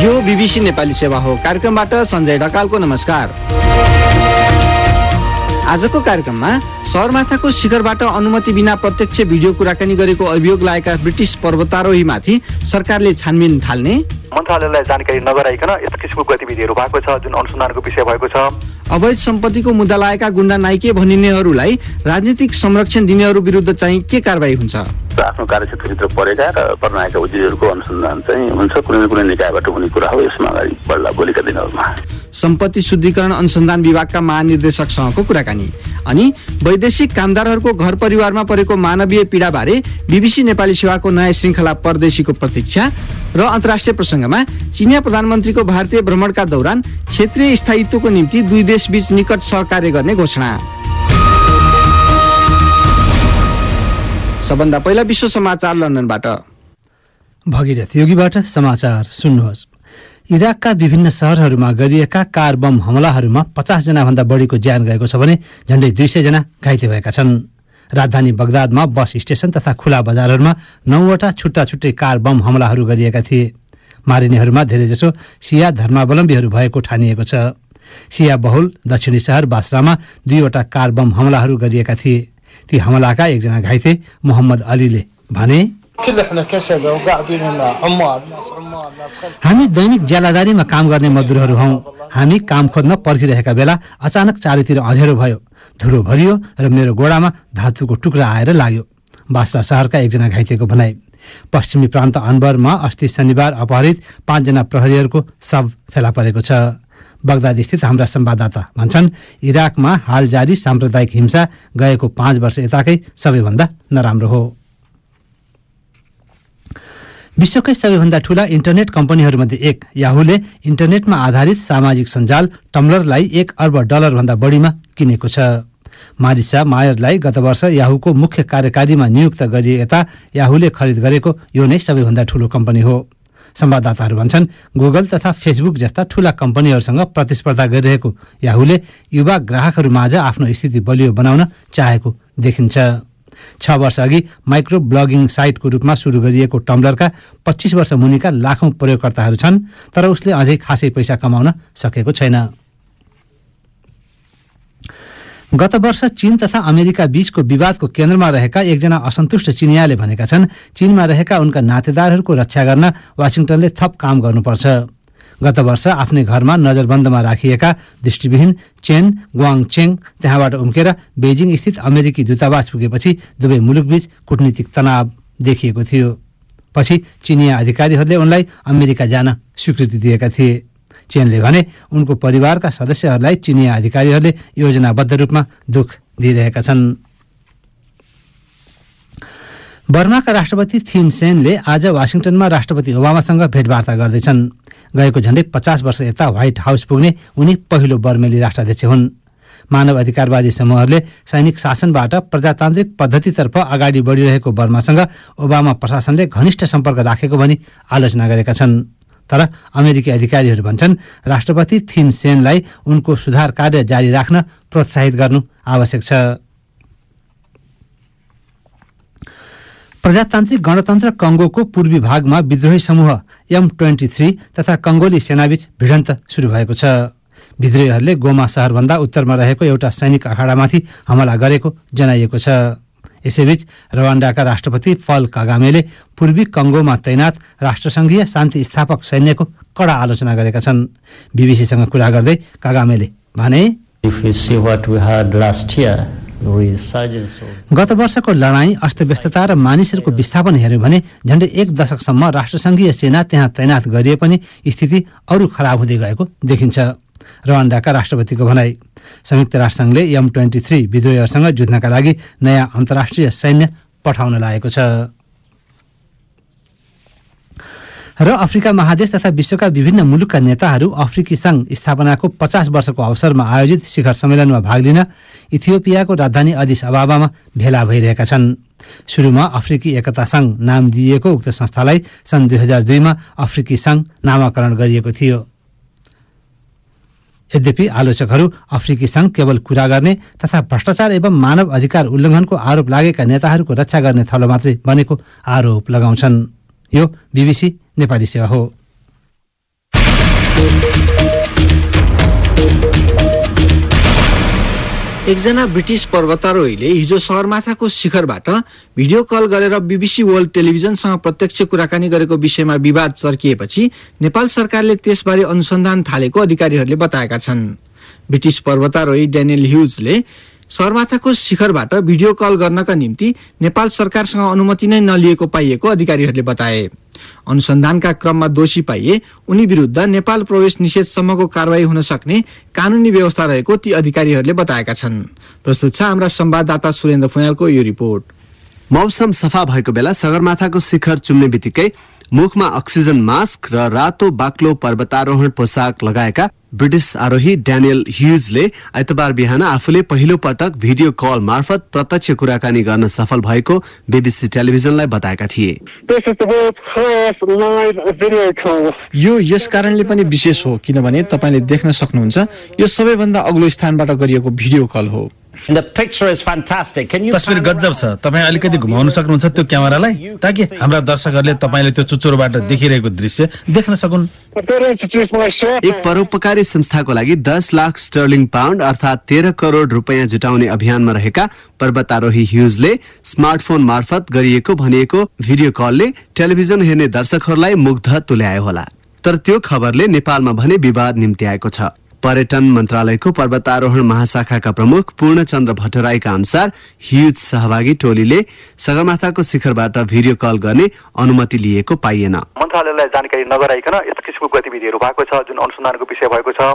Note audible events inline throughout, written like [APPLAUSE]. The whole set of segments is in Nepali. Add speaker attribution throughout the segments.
Speaker 1: यो बिबिसी नेपाली सेवा हो। कार्यक्रमबाट सञ्जय ढकालको नमस्कार। आजको कार्यक्रममा सगरमाथाको शिखरबाट अनुमति बिना प्रत्यक्ष भिडियो कुराकानी गरेको अभियोग लागेका ब्रिटिस पर्वतारोहीमाथि सरकारले छानबिन थाल्ने
Speaker 2: मन्त्रालयलाई जानकारी नगराइकन यस्तो किसिमको गतिविधिहरू भएको छ जुन अनुसन्धानको विषय भएको छ।
Speaker 1: अवैध सम्पत्तिको मुद्दा लागेका गुण्डा नाइके भनिनेहरूलाई राजनीतिक संरक्षण दिनेहरू विरुद्ध चाहिँ के कारवाही हुन्छ?
Speaker 3: आफ्नो कार्यक्षेत्रभित्र परेका र पर्न उद्योगहरूको अनुसन्धान चाहिँ हुन्छ कुनै न कुनै निकायबाट हुने कुरा हो यसमा अगाडि बढ्ला भोलिका दिनहरूमा।
Speaker 1: सम्पत्ति शुद्धिकरण अनुसन्धान विभागका महानिर्देशकसँगको कुराकानी अनि वैदेशिक कामदारहरूको घर परिवारमा परेको मानवीय पीडाबारे बिबिसी नेपाली सेवाको नयाँ श्रृङ्खला परदेशीको प्रतीक्षा र अन्तर्राष्ट्रिय प्रसङ्गमा चिनिया प्रधानमन्त्रीको भारतीय भ्रमणका दौरान क्षेत्रीय स्थायित्वको निम्ति दुई देशबीच निकट सहकार्य गर्ने घोषणा। सबभन्दा पहिला विश्व समाचार लन्डनबाट।
Speaker 4: भगीरथ योगीबाट समाचार सुन्नुहोस्। इराकका विभिन्न सहरहरूमा गरिएका कार बम हमलाहरूमा पचासजनाभन्दा बढीको ज्यान गएको छ भने झण्डै दुई सयजना घाइते भएका छन्। राजधानी बगदादमा बस स्टेशन तथा खुला बजारहरूमा नौवटा छुट्टा छुट्टै कार बम हमलाहरू गरिएका थिए। मारिनेहरूमा धेरैजसो सिया धर्मावलम्बीहरू भएको ठानिएको छ। सिया बहुल दक्षिणी सहर बासरामा दुईवटा कार बम हमलाहरू गरिएका थिए। ती हमलाका एकजना घाइते मोहम्मद अलीले भने हामी दैनिक ज्यालादारीमा काम गर्ने मजदुरहरू हौ। हामी काम खोज्न पर्खिरहेका बेला अचानक चारैतिर अँधेरो भयो। धुलो भरियो र मेरो गोडामा धातुको टुक्रा आएर लाग्यो। बासरा सहरका एकजना घाइतेको भनाई। पश्चिमी प्रान्त अनबरमा अस्ति शनिबार अपहरित पाँचजना प्रहरीहरूको शव फेला परेको छ। बगदाद स्थित हाम्रा संवाददाता भन्छन् इराकमा हाल जारी साम्प्रदायिक हिंसा गएको पाँच वर्ष यताकै सबैभन्दा नराम्रो हो। विश्वकै सबैभन्दा ठूला इन्टरनेट कम्पनीहरूमध्ये एक याहुले इन्टरनेटमा आधारित सामाजिक सञ्जाल टम्लरलाई एक अर्ब डलरभन्दा बढीमा किनेको छ। मारिसा मायरलाई गत वर्ष याहुको मुख्य कार्यकारीमा नियुक्त गरिए यता याहुले खरिद गरेको यो नै सबैभन्दा ठूलो कम्पनी हो। संवाददाताहरू भन्छन् गुगल तथा फेसबुक जस्ता ठूला कम्पनीहरूसँग प्रतिस्पर्धा गरिरहेको याहुले युवा ग्राहकहरूमाझ आफ्नो स्थिति बलियो बनाउन चाहेको देखिन्छ। छ वर्ष अघि माइक्रो ब्लगिङ साइटको रूपमा सुरु गरिएको टम्लरका पच्चिस वर्ष मुनिका लाखौं प्रयोगकर्ताहरू छन् तर उसले अझै खासै पैसा कमाउन सकेको छैन। गत वर्ष चीन तथा अमेरिका बीचको विवादको केन्द्रमा रहेका एकजना असन्तुष्ट चिनियाले भनेका छन् चीनमा रहेका उनका नातेदारहरूको रक्षा गर्न वासिङटनले थप काम गर्नुपर्छ। गत वर्ष आफ्नै घरमा नजरबन्दमा राखिएका दृष्टिविहीन चेन ग्वाङ चेङ त्यहाँबाट उम्केर बेजिङ स्थित अमेरिकी दूतावास पुगेपछि दुवै मुलुकबीच कूटनीतिक तनाव देखिएको थियो। पछि चिनिया अधिकारीहरूले उनलाई अमेरिका जान स्वीकृति दिएका थिए। चेनले भने उनको परिवारका सदस्यहरूलाई चिनिया अधिकारीहरूले योजनाबद्ध रूपमा दुख दिइरहेका छन्। बर्माका राष्ट्रपति थिन सेनले आज वासिङटनमा राष्ट्रपति ओबामासँग भेटवार्ता गर्दैछन्। गएको झण्डै पचास वर्ष यता व्हाइट हाउस पुग्ने उनी पहिलो बर्मेली राष्ट्राध्यक्ष हुन्। मानव अधिकारवादी समूहहरूले सैनिक शासनबाट प्रजातान्त्रिक पद्धतितर्फ अगाडि बढिरहेको बर्मासँग ओबामा प्रशासनले घनिष्ठ सम्पर्क राखेको भनी आलोचना गरेका छन्। तर अमेरिकी अधिकारीहरू भन्छन् राष्ट्रपति थिन सेनलाई उनको सुधार कार्य जारी राख्न प्रोत्साहित गर्नु आवश्यक छ। प्रजातान्त्रिक गणतन्त्र कङ्गोको पूर्वी भागमा विद्रोही समूह एम ट्वेन्टी थ्री तथा कङ्गोली सेनाबीच भिडन्त सुरु भएको छ। विद्रोहीहरूले गोमा सहरभन्दा उत्तरमा रहेको एउटा सैनिक अखाडामाथि हमला गरेको जनाइएको छ। यसैबीच रवान्डाका राष्ट्रपति फल कागामेले पूर्वी कङ्गोमा तैनात राष्ट्रसङ्घीय शान्ति स्थापक सैन्यको कडा आलोचना गरेका छन्। बिबिसीसँग कुरा गर्दै कागामेले भने गत वर्षको लडाईँ अस्तव्यस्तता र मानिसहरूको विस्थापन हेऱ्यो भने झन्डै एक दशकसम्म राष्ट्रसङ्घीय सेना त्यहाँ तैनात गरिए पनि स्थिति अरू खराब हुँदै गएको देखिन्छ। रवान्डाका राष्ट्रपतिको भनाई। संयुक्त राष्ट्रसङ्घले एम ट्वेन्टी थ्री विद्रोहीहरूसँग जुझ्नका लागि नयाँ अन्तर्राष्ट्रिय सैन्य पठाउन लागेको छ। र अफ्रिका महादेश तथा विश्वका विभिन्न मुलुकका नेताहरू अफ्रिकी सङ्घ स्थापनाको पचास वर्षको अवसरमा आयोजित शिखर सम्मेलनमा भाग लिन इथियोपियाको राजधानी अदिस अबाबामा भेला भइरहेका छन्। सुरुमा अफ्रिकी एकता सङ्घ नाम दिइएको उक्त संस्थालाई सन् दुई हजार दुईमा अफ्रिकी सङ्घ नामाकरण गरिएको थियो। यद्यपि आलोचकहरू अफ्रिकी सङ्घ केवल कुरा गर्ने तथा भ्रष्टाचार एवं मानव अधिकार उल्लङ्घनको आरोप लागेका नेताहरूको रक्षा गर्ने थलो मात्रै बनेको आरोप लगाउँछन्। यो बिबिसी नेपाली सेवा हो।
Speaker 1: एकजना ब्रिटिस पर्वतारोहीले हिजो सगरमाथाको शिखरबाट भिडियो कल गरेर बीबीसी वर्ल्ड टेलिभिजनसँग प्रत्यक्ष कुराकानी गरेको विषयमा विवाद चर्किएपछि नेपाल सरकारले त्यसबारे अनुसन्धान थालेको अधिकारीहरूले बताएका छन्। ब्रिटिस पर्वतारोही ड्यानियल ह्युजले सगरमाथाको शिखरबाट भिडियो कल गर्नका निम्ति नेपाल सरकारसँग अनुमति नै नलिएको पाइएको अधिकारीहरूले बताए। अनुसन्धानका क्रममा दोषी पाइए। उनी विरुद्ध नेपाल प्रवेश निषेधसम्मको कारवाही हुन सक्ने कानूनी व्यवस्था रहेको ती अधिकारीहरूले बताएका छन्। प्रस्तुत छ हाम्रा संवाददाता सुरेन्द्र फुयालको यो रिपोर्ट।
Speaker 5: मौसम सफा भएको बेला सगरमाथाको शिखर चुम्ने बित्तिकै मुखमा अक्सिजन मास्क र रातो बाक्लो पर्वतारोहण पोसाक लगाएका ब्रिटिस आरोही ड्यानियल ह्युजले आइतबार बिहान आफूले पहिलो पटक भिडियो कल मार्फत प्रत्यक्ष कुराकानी गर्न सफल भएको बीबीसी टेलिभिजनलाई बताएका थिए.
Speaker 1: यो यस कारणले पनि विशेष हो किनभने तपाईँले देख्न सक्नुहुन्छ यो सबैभन्दा अग्लो स्थानबाट गरिएको भिडियो कल हो
Speaker 6: The picture is fantastic. Can you
Speaker 7: तस्विर गजब छ। तपाईँ अलिकति घुमाउन सक्नुहुन्छ त्यो क्यामेरालाई? ताकि हाम्रा दर्शकहरूले तपाईँले त्यो चुचुरोबाट देखिरहेको दृश्य देख्न सकुन्.
Speaker 5: एक परोपकारी संस्थाको लागि दस लाख स्टर्लिङ पाउन्ड अर्थात तेह्र करोड रुपियाँ जुटाउने अभियानमा रहेका पर्वतारोही ह्युजले स्मार्टफोन मार्फत गरिएको भनिएको भिडियो कलले टेलिभिजन हेर्ने दर्शकहरूलाई मुग्ध तुल्यायो होला। तर त्यो खबरले नेपालमा भने विवाद निम्ति आएको छ। पर्यटन मन्त्रालयको पर्वतारोहण महाशाखाका प्रमुख पूर्णचन्द्र भट्टराईका अनुसार ह्युज सहभागी टोलीले सगरमाथाको शिखरबाट भिडियो कल गर्ने अनुमति लिएको पाइएन।
Speaker 2: मन्त्रालयलाई जानकारी नगराइकन यस्तो किसिमको गतिविधिहरू भएको छ जुन अनुसन्धानको विषय भएको छ।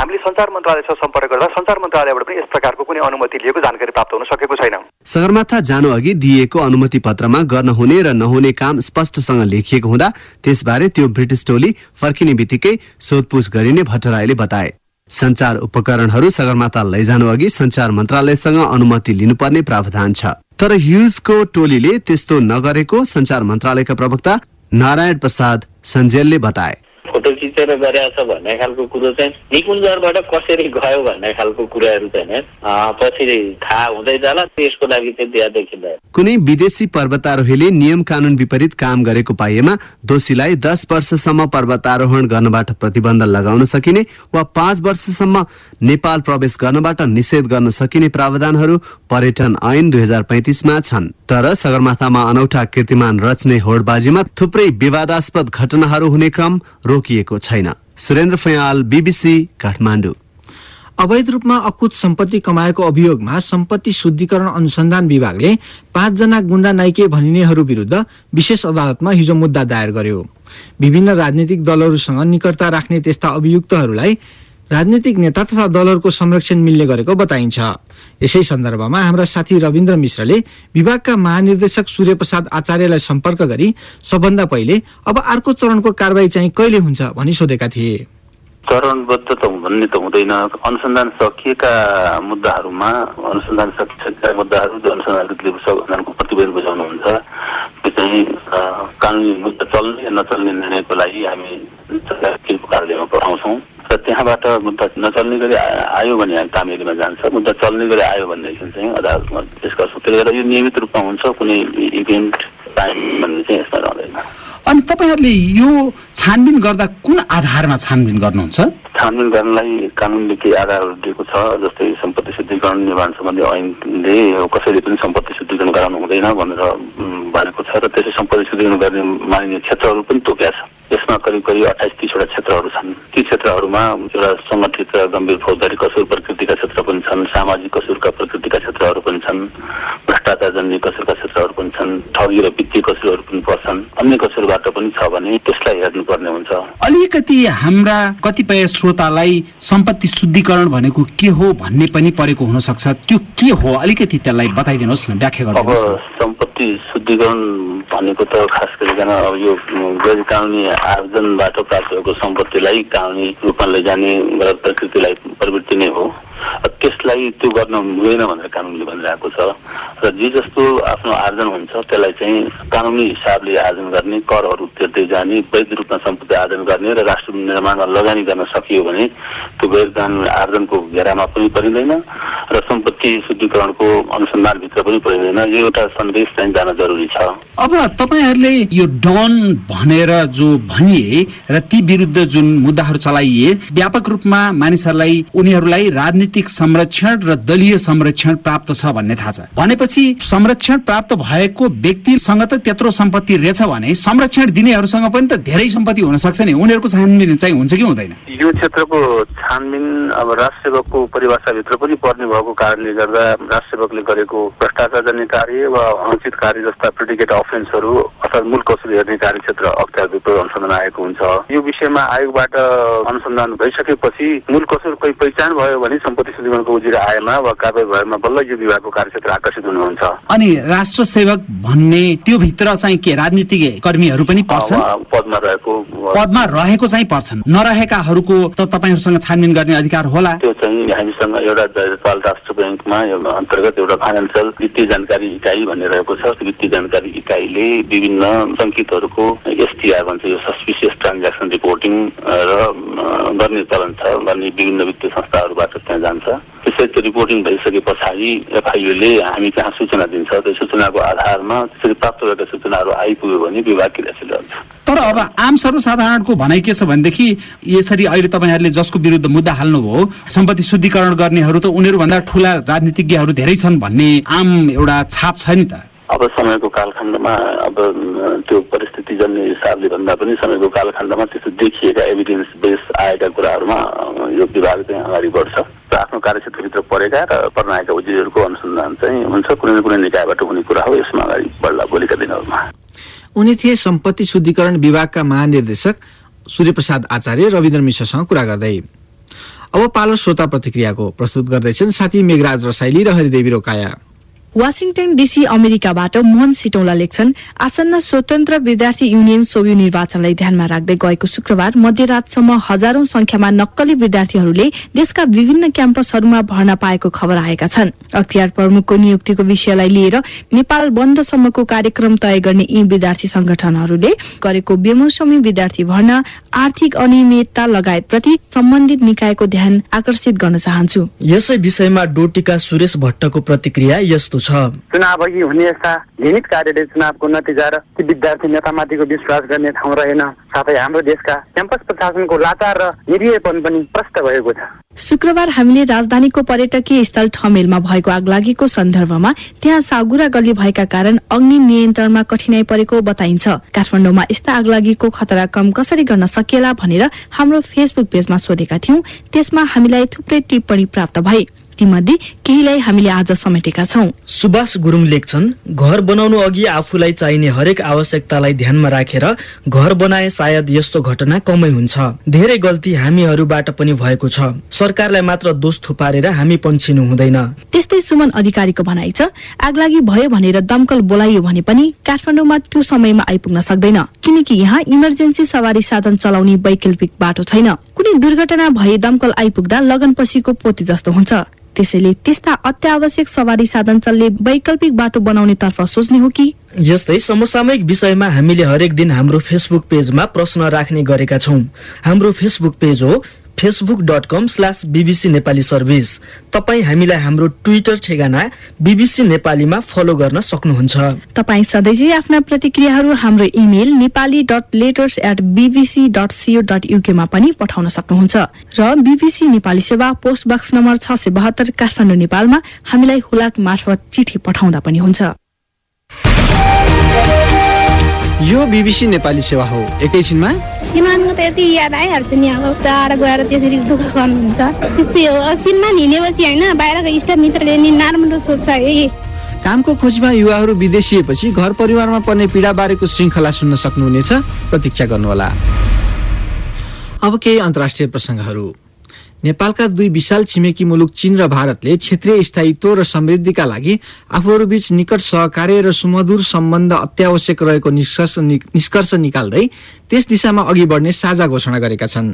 Speaker 2: हामीले सञ्चार मन्त्रालयसँग सम्पर्क गर्दा सञ्चार मन्त्रालयबाट पनि यस प्रकारको कुनै अनुमति लिएको जानकारी प्राप्त हुन सकेको छैन।
Speaker 5: सगरमाथा जानु अघि दिइएको अनुमति पत्रमा गर्न हुने र नहुने काम स्पष्टसँग लेखिएको हुँदा त्यसबारे त्यो ब्रिटिस टोली फर्किने बित्तिकै सोधपुछ गरिने भट्टराईले बताए। संचार उपकरणहरू सगरमाथा लैजानु अघि संचार मन्त्रालयसँग अनुमति लिनुपर्ने प्रावधान छ। तर ह्युजको टोलीले त्यस्तो नगरेको संचार मन्त्रालयका प्रवक्ता नारायण प्रसाद सञ्जेलले बताए।
Speaker 3: फोटो खिचेर गरेछ भन्ने खालको कुरो चाहिँ निकुञ्जरबाट कसरी गयो भन्ने खालको कुराहरू चाहिँ पछि थाहा हुँदै जाला त्यसको लागि चाहिँ त्यहाँ देखिँदैन
Speaker 5: कुनै विदेशी पर्वतारोहीले नियम कानून विपरीत काम गरेको पाइएमा दोषीलाई दस वर्षसम्म पर्वतारोहण गर्नबाट प्रतिबन्ध लगाउन सकिने वा पाँच वर्षसम्म नेपाल प्रवेश गर्नबाट निषेध गर्न सकिने प्रावधानहरू पर्यटन ऐन दुई हजार पैंतिसमा छन्। तर सगरमाथामा अनौठा कीर्तिमान रच्ने होडबाजीमा थुप्रै विवादास्पद घटनाहरू हुने क्रम रोकिएको छैन। सुरेन्द्र फयाल बीबीसी काठमाडौँ।
Speaker 1: अवैध रूपमा अकुत सम्पत्ति कमाएको अभियोगमा सम्पत्ति शुद्धिकरण अनुसन्धान विभागले पाँचजना गुण्डा नाइके भनिनेहरू विरुद्ध विशेष अदालतमा हिजो मुद्दा दायर गर्यो। विभिन्न राजनीतिक दलहरूसँग निकटता राख्ने त्यस्ता अभियुक्तहरूलाई राजनीतिक नेता तथा दलहरूको संरक्षण मिल्ने गरेको बताइन्छ। यसै सन्दर्भमा हाम्रा साथी रविन्द्र मिश्रले विभागका महानिर्देशक सूर्य प्रसाद आचार्यलाई सम्पर्क गरी सबभन्दा पहिले अब अर्को चरणको कारवाही चाहिँ कहिले हुन्छ भनी सोधेका थिए।
Speaker 3: चरणबद्ध त भन्ने त हुँदैन। अनुसन्धान सकिएका मुद्दाहरूमा अनुसन्धान सकिसकेका मुद्दाहरू अनुसन्धानले संविधानको प्रतिवेदन बुझाउनुहुन्छ। त्यो चाहिँ कानुनी मुद्दा चल्ने नचल्ने निर्णयको लागि हामी कार्यालयमा पठाउँछौँ र त्यहाँबाट मुद्दा नचल्ने गरी आयो भने हामी तामेलीमा जान्छ मुद्दा चल्ने गरी आयो भनेदेखि चाहिँ अदालतमा डिस्कस त्यसले गर्दा यो नियमित रूपमा हुन्छ कुनै इभेन्ट टाइम भन्ने चाहिँ यसमा रहँदैन।
Speaker 6: अनि तपाईँहरूले यो छानबिन गर्दा कुन आधारमा छानबिन गर्नुहुन्छ?
Speaker 3: छानबिन गर्नलाई कानुनले केही आधारहरू दिएको छ जस्तै सम्पत्ति शुद्धिकरण निर्माण सम्बन्धी ऐनले कसैले पनि सम्पत्ति शुद्धिकरण गराउनु हुँदैन भनेर भनेको छ र त्यसै सम्पत्ति शुद्धिकरण गर्ने मानिने क्षेत्रहरू पनि तोकेका छ यसमा करिब करिब अठाइस तिसवटा क्षेत्रहरू छन्। ती क्षेत्रहरूमा एउटा सङ्गठित गम्भीर फौजदारी कसुर प्रकृतिका क्षेत्र पनि छन् सामाजिक कसुरका प्रकृतिका क्षेत्रहरू पनि छन्। भ्रष्टाचार जन्य कसुरका क्षेत्रहरू पनि छन् ठगी र वित्तीय कसुरहरू पनि पर्छन्। अन्य कसुरबाट पनि छ भने त्यसलाई हेर्नुपर्ने हुन्छ।
Speaker 6: अलिकति हाम्रा कतिपय श्रोतालाई सम्पत्ति शुद्धिकरण भनेको के हो भन्ने पनि परेको हुन सक्छ त्यो के हो अलिकति त्यसलाई बताइदिनुहोस् न व्याख्या न।
Speaker 3: सम्पत्ति शुद्धिकरण भनेको त खास गरिकन अब यो गैर कानुनी आर्जनबाट प्राप्त भएको सम्पत्तिलाई कानुनी रूपमा लैजाने गलत प्रकृतिलाई प्रवृत्ति नै हो। त्यसलाई त्यो गर्न हुँदैन भनेर कानुनले भनिरहेको छ। र जे जस्तो आफ्नो आर्जन हुन्छ त्यसलाई चाहिँ कानुनी हिसाबले आर्जन गर्ने करहरू तिर्दै जाने वैध रूपमा सम्पत्ति आर्जन गर्ने र राष्ट्र निर्माणमा लगानी गर्न सकियो भने त्यो गैर कानुनी आर्जनको घेरामा पनि परिँदैन र सम्पत्ति शुद्धिकरणको अनुसन्धानभित्र पनि परिँदैन। यो एउटा सन्देश चाहिँ जान जरुरी छ।
Speaker 6: अब तपाईँहरूले यो डन भनेर जो भनिए र ती विरुद्ध जुन मुद्दाहरू चलाइए व्यापक रूपमा मानिसहरूलाई उनीहरूलाई राजनीतिक संरक्षण र दलीय संरक्षण प्राप्त छ भन्ने थाहा छ। भनेपछि संरक्षण प्राप्त भएको व्यक्तिसँग त त्यत्रो सम्पत्ति रहेछ भने संरक्षण दिनेहरूसँग पनि त धेरै सम्पत्ति हुन सक्छ नि। उनीहरूको छानबिन चाहिँ हुन्छ कि हुँदैन?
Speaker 3: यो क्षेत्रको छानबिन अब राजसेवकको परिभाषाभित्र पनि पर्ने भएको कारणले गर्दा राजसेवकले गरेको भ्रष्टाचार जन्य कार्य वा अनुचित कार्य जस्ता प्रिडिकेट अफेन्सहरू अर्थात् मूल कसुर हेर्ने कार्यक्षेत्र अख्तियारभित्र अनुसन्धान आएको हुन्छ। यो विषयमा आयोगबाट अनुसन्धान भइसकेपछि मूल कसुर कोही पहिचान भयो भने सम्पत्ति शुद्धिकरणको उजुरी आएमा वा कारवाही भएमा बल्ल यो विभागको कार्यक्षेत्र आकर्षित हुनुहुन्छ।
Speaker 6: अनि राष्ट्र सेवक भन्ने त्यो भित्र चाहिँ के राजनीतिक कर्मीहरू पनि पर्छन्?
Speaker 3: पदमा रहेको
Speaker 6: पदमा रहेको चाहिँ पर्छन्। नरहेकाहरूको त तपाईँहरूसँग छानबिन गर्ने अधिकार होला।
Speaker 3: त्यो चाहिँ हामीसँग एउटा जयपाल राष्ट्र ब्याङ्कमा अन्तर्गत एउटा फाइनेन्सियल वित्तीय जानकारी इकाइ भन्ने रहेको छ। त्यो वित्तीय जानकारी इकाइले विभिन्न सङ्केतहरूको एसटिआर भन्छ यो सस्पिसियस ट्रान्ज्याक्सन रिपोर्टिङ र गर्ने चलन छ। गर्ने विभिन्न वित्तीय संस्थाहरूबाट त्यहाँ जान्छ। त्यसरी त्यो रिपोर्टिङ भइसके पछाडि एफआइयूले हामी कहाँ सूचना दिन्छ। त्यो सूचनाको आधारमा त्यसरी प्राप्त भएका सूचनाहरू आइपुग्यो भने विभाग क्रियाशील हुन्छ
Speaker 6: तर अब आम सर्वसाधारणको भनाइ के छ भनेदेखि यसरी अहिले तपाईँहरूले जसको विरुद्ध मुद्दा हाल्नुभयो सम्पत्ति शुद्धिकरण गर्नेहरू त उनीहरूभन्दा ठुला राजनीतिज्ञहरू धेरै छन् भन्ने आम एउटा छाप छ नि त।
Speaker 3: अब समयको कालखण्डमा अब त्यो परिस्थिति जन्य हिसाबले भन्दा पनि समयको कालखण्डमा त्यस्तो देखिएका एभिडेन्स बेस आएका कुराहरूमा यो विभाग चाहिँ अगाडि बढ्छ। र आफ्नो कार्यक्षेत्रभित्र परेका र पर्न आएका उजुरीहरूको अनुसन्धान चाहिँ हुन्छ। कुनै न कुनै निकायबाट हुने कुरा हो यसमा अगाडि बढ्ला भोलिका दिनहरूमा।
Speaker 1: उनी थिए सम्पत्ति शुद्धिकरण विभागका महानिर्देशक सूर्यप्रसाद आचार्य रविन्द्र मिश्रसँग कुरा गर्दै। अब पालो श्रोता प्रतिक्रियाको प्रस्तुत गर्दैछन् साथी मेघराज रसाइली र हरिदेवी रोकाया।
Speaker 8: वासिङटन डीसी अमेरिकाबाट मोहन सिटौला लेख्छन् आसन्न स्वतन्त्र विद्यार्थी युनियन सोभि निर्वाचनलाई ध्यानमा राख्दै गएको शुक्रबार मध्यरातसम्म हजारौं संख्यामा नक्कली विद्यार्थीहरूले देशका विभिन्न क्याम्पसहरूमा भर्ना पाएको खबर आएका छन्। अख्तियार प्रमुखको नियुक्तिको विषयलाई लिएर नेपाल बन्दसम्मको कार्यक्रम तय गर्ने यी विद्यार्थी संगठनहरूले गरेको बेमौसमी विद्यार्थी भर्ना आर्थिक अनियमितता लगायत प्रति सम्बन्धित निकायको ध्यान आकर्षित गर्न चाहन्छु।
Speaker 9: यसै विषयमा डोटीका सुरेश भट्टको प्रतिक्रिया यस्तो छ।
Speaker 10: चुनाव अघि हुने यस्ता घृणित कार्यले चुनावको नतिजा र ती विद्यार्थी नेतामाथिको विश्वास गर्ने ठाउँ रहेन। साथै हाम्रो देशका क्याम्पस प्रशासनको लाचार र निरीहपन पनि प्रष्ट भएको छ।
Speaker 8: शुक्रबार हामीले राजधानीको पर्यटकीय स्थल ठमेलमा भएको आगलागीको सन्दर्भमा त्यहाँ सागुरा गल्ली भएका कारण अग्नि नियन्त्रणमा कठिनाई परेको बताइन्छ। काठमाडौँमा यस्ता आगलागीको खतरा कम कसरी गर्न सकिएला भनेर हाम्रो फेसबुक पेजमा सोधेका थियौं। त्यसमा हामीलाई थुप्रै टिप्पणी प्राप्त भए। तीमध्ये केहीलाई हामीले आज समेटेका छौं।
Speaker 9: सुभाष गुरुङ लेख्छन् घर बनाउनु अघि आफूलाई चाहिने हरेक आवश्यकतालाई ध्यानमा राखेर घर बनाए सायद यस्तो घटना कमै हुन्छ। धेरै गल्ती हामीहरूबाट पनि भएको छ। सरकारलाई मात्र दोष थुपारेर हामी पन्छिनु हुँदैन।
Speaker 8: त्यस्तै सुमन अधिकारीको भनाइ छ आगलागी भयो भनेर दमकल बोलाइयो भने पनि काठमाडौँमा त्यो समयमा आइपुग्न सक्दैन। किनकि यहाँ इमर्जेन्सी सवारी साधन चलाउने वैकल्पिक बाटो छैन। कुनै दुर्घटना भए दमकल आइपुग्दा लगनपछिको पोती जस्तो हुन्छ। त्यसैले त्यस्ता अत्यावश्यक सवारी साधन चल्ने वैकल्पिक बाटो बनाउने तर्फ सोच्ने हो कि?
Speaker 9: यस्तै समसामयिक विषयमा हामीले हरेक दिन हाम्रो फेसबुक पेजमा प्रश्न राख्ने गरेका छौँ। हाम्रो फेसबुक पेज हो Facebook dot com slash BBC Nepali service तपाईँ हामीलाई हाम्रो ट्विटर ठेगाना बिबिसी नेपालीमा फलो गर्न सक्नुहुन्छ।
Speaker 8: तपाईँ सधैँ आफ्ना प्रतिक्रियाहरू हाम्रो email Nepali dot letters at BBC dot co dot युकेमा पनि पठाउन सक्नुहुन्छ। र बिबिसी नेपाली सेवा पोस्ट बक्स नम्बर छ सय बहत्तर काठमाडौँ नेपालमा हामीलाई हुलाक मार्फत चिठी पठाउँदा पनि हुन्छ।
Speaker 1: यो बिबिसी नेपाली सेवा हो। एकैछिनमा
Speaker 11: सिमानमा त यति याद आइहाल्छ नि अब टाढा गएर त्यसरी दुःख गर्नुहुन्छ। त्यस्तै हो। हिँडेपछि होइन बाहिरको इष्टमित्रले नि नराम्रो सोध्छ है।
Speaker 1: कामको खोजीमा युवाहरू विदेशिएपछि घर परिवारमा पर्ने पीडा बारेको श्रृङ्खला सुन्न सक्नुहुनेछ। प्रतीक्षा गर्नुहोला। अब केही अन्तर्राष्ट्रिय प्रसङ्गहरू। नेपालका दुई विशाल छिमेकी मुलुक चीन र भारतले क्षेत्रीय स्थायित्व र समृद्धिका लागि आफूहरूबीच निकट सहकार्य र सुमधुर सम्बन्ध अत्यावश्यक रहेको निष्कर्ष निष्कर्ष निकाल्दै त्यस दिशामा अघि बढ्ने साझा घोषणा गरेका छन्।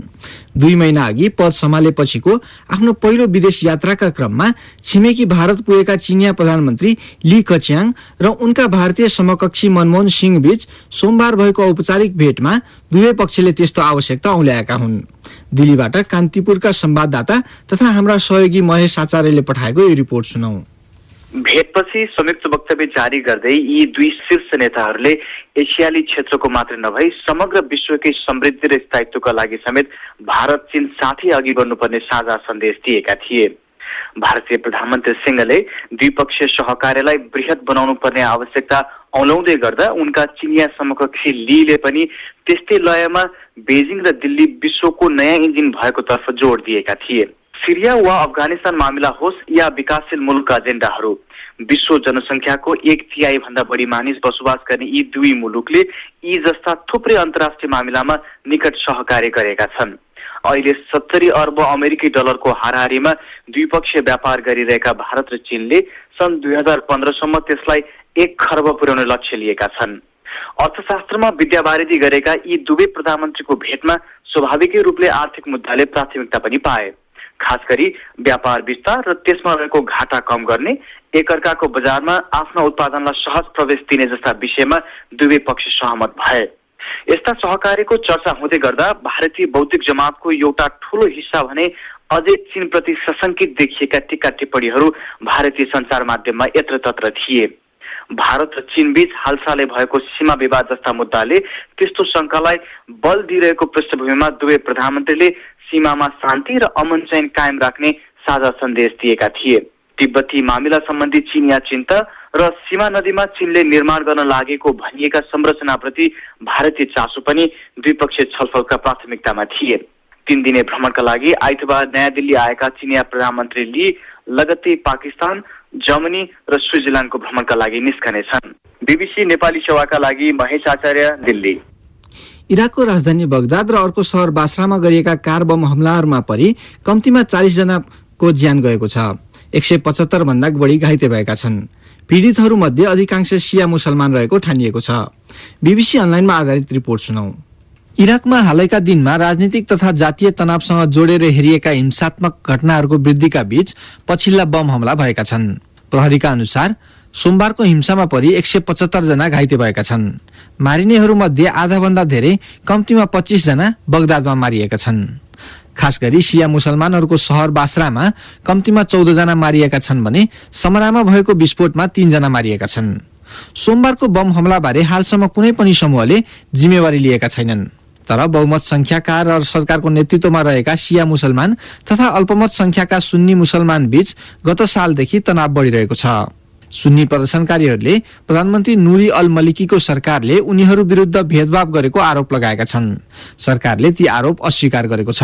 Speaker 1: दुई महिना अघि पद सम्हालेपछिको आफ्नो पहिलो विदेश यात्राका क्रममा छिमेकी भारत पुगेका चिनिया प्रधानमन्त्री ली कच्याङ र उनका भारतीय समकक्षी मनमोहन सिंह बीच सोमबार भएको औपचारिक भेटमा दुवै पक्षले त्यस्तो आवश्यकता औल्याएका हुन्। दिल्लीबाट कान्तिपुरका संवाददाता तथा हाम्रा सहयोगी महेश आचार्यले पठाएको यो रिपोर्ट सुनौ।
Speaker 2: भेटपछि संयुक्त वक्तव्य जारी गर्दै यी दुई शीर्ष नेताहरूले एसियाली क्षेत्रको मात्रै नभई समग्र विश्वकै समृद्धि र स्थायित्वका लागि समेत भारत चीन साथै अघि बढ्नुपर्ने साझा सन्देश दिएका थिए। भारतीय प्रधानमन्त्री सिंहले द्विपक्षीय सहकार्यलाई वृहत बनाउनु पर्ने आवश्यकता औलाउँदै गर्दा उनका चिनिया समकक्षी लीले पनि त्यस्तै लयमा बेजिङ र दिल्ली विश्वको नयाँ इन्जिन भएको तर्फ जोड दिएका थिए। सिरिया वा अफगानिस्तान मामिला होस् या विकासशील मुलुकका एजेन्डाहरू विश्व जनसङ्ख्याको एक तिहाई भन्दा बढी मानिस बसोबास गर्ने यी दुई मुलुकले यी जस्ता थुप्रै अन्तर्राष्ट्रिय मामिलामा निकट सहकार्य गरेका छन्। अहिले सत्तरी अर्ब अमेरिकी डलरको हाराहारीमा द्विपक्षीय व्यापार गरिरहेका भारत र चीनले सन् दुई हजार पन्ध्रसम्म त्यसलाई एक खर्ब पुर्याउने लक्ष्य लिएका छन्। अर्थशास्त्रमा विद्यावारिधि गरेका यी दुवै प्रधानमन्त्रीको भेटमा स्वाभाविकै रूपले आर्थिक मुद्दाले प्राथमिकता पनि पाए। खास गरी व्यापार विस्तार र त्यसमा रहेको घाटा कम गर्ने एकअर्काको बजारमा आफ्ना उत्पादनलाई सहज प्रवेश दिने जस्ता विषयमा दुवै पक्ष सहमत भए। यस्ता सहकार्यको चर्चा हुँदै गर्दा भारतीय बौद्धिक जमातको एउटा ठुलो हिस्सा भने अझै चीनप्रति सशङ्कित देखिएका टिक्का टिप्पणीहरू भारतीय सञ्चार माध्यममा यत्रतत्र थिए। भारत र चीन बीच हालसालै भएको सीमा विवाद जस्ता मुद्दाले त्यस्तो शङ्कालाई बल दिइरहेको पृष्ठभूमिमा दुवै प्रधानमन्त्रीले सीमामा शान्ति र अमन चयन कायम राख्ने साझा सन्देश दिएका थिए। तिब्बती मामिला सम्बन्धी चिनिया चिन्ता र सीमा नदीमा चीनले निर्माण गर्न लागेको भनिएका संरचनाप्रति भारतीय चासो पनि द्विपक्षीय छलफलका प्राथमिकतामा थिए। तीन दिने भ्रमणका लागि आइतबार नयाँ दिल्ली आएका चिनिया प्रधानमन्त्री ली लगत्तै पाकिस्तान जर्मनी र स्विजरल्यान्डको भ्रमणका लागि निस्कनेछन्। बिबिसी नेपाली सेवाका लागि महेश आचार्य दिल्ली।
Speaker 1: इराकको राजधानी बगदाद र अर्को सहर बासरामा गरिएका कार बम हमलाहरूमा परि कम्तीमा चालिस जनाको ज्यान गएको छ। एक सय पचहत्तर भन्दा बढी घाइते भएका छन्। पीडितहरू मध्ये अधिकांश सिया मुसलमान रहेको ठानिएको छ। बिबिसी अनलाइनमा आधारित रिपोर्ट सुनौ। इराकमा हालैका दिनमा राजनीतिक तथा जातीय तनावसँग जोडेर हेरिएका हिंसात्मक घटनाहरूको वृद्धिका बीच पछिल्ला बम हमला भएका छन्। प्रहरीका अनुसार सोमबारको हिंसामा परि एक सय पचहत्तर जना घाइते भएका छन्। मारिनेहरू मध्ये आधाभन्दा धेरै कम्तीमा पच्चिस जना बगदादमा मारिएका छन्। खास गरी सिया मुसलमानहरूको सहर बासरामा कम्तीमा चौध जना मारिएका छन् भने समरामा भएको विस्फोटमा तीनजना मारिएका छन्। सोमबारको बम हमलाबारे हालसम्म कुनै पनि समूहले जिम्मेवारी लिएका छैनन्। तर बहुमत संख्याका र सरकारको नेतृत्वमा रहेका सिया मुसलमान तथा अल्पमत संख्याका सुन्नी मुसलमान बीच गत सालदेखि तनाव बढ़िरहेको छ। सुन्नी प्रदर्शनकारीहरूले प्रधानमन्त्री नुरी अल मलिकीको सरकारले उनीहरू विरुद्ध भेदभाव गरेको आरोप लगाएका छन्। सरकारले ती आरोप अस्वीकार गरेको छ।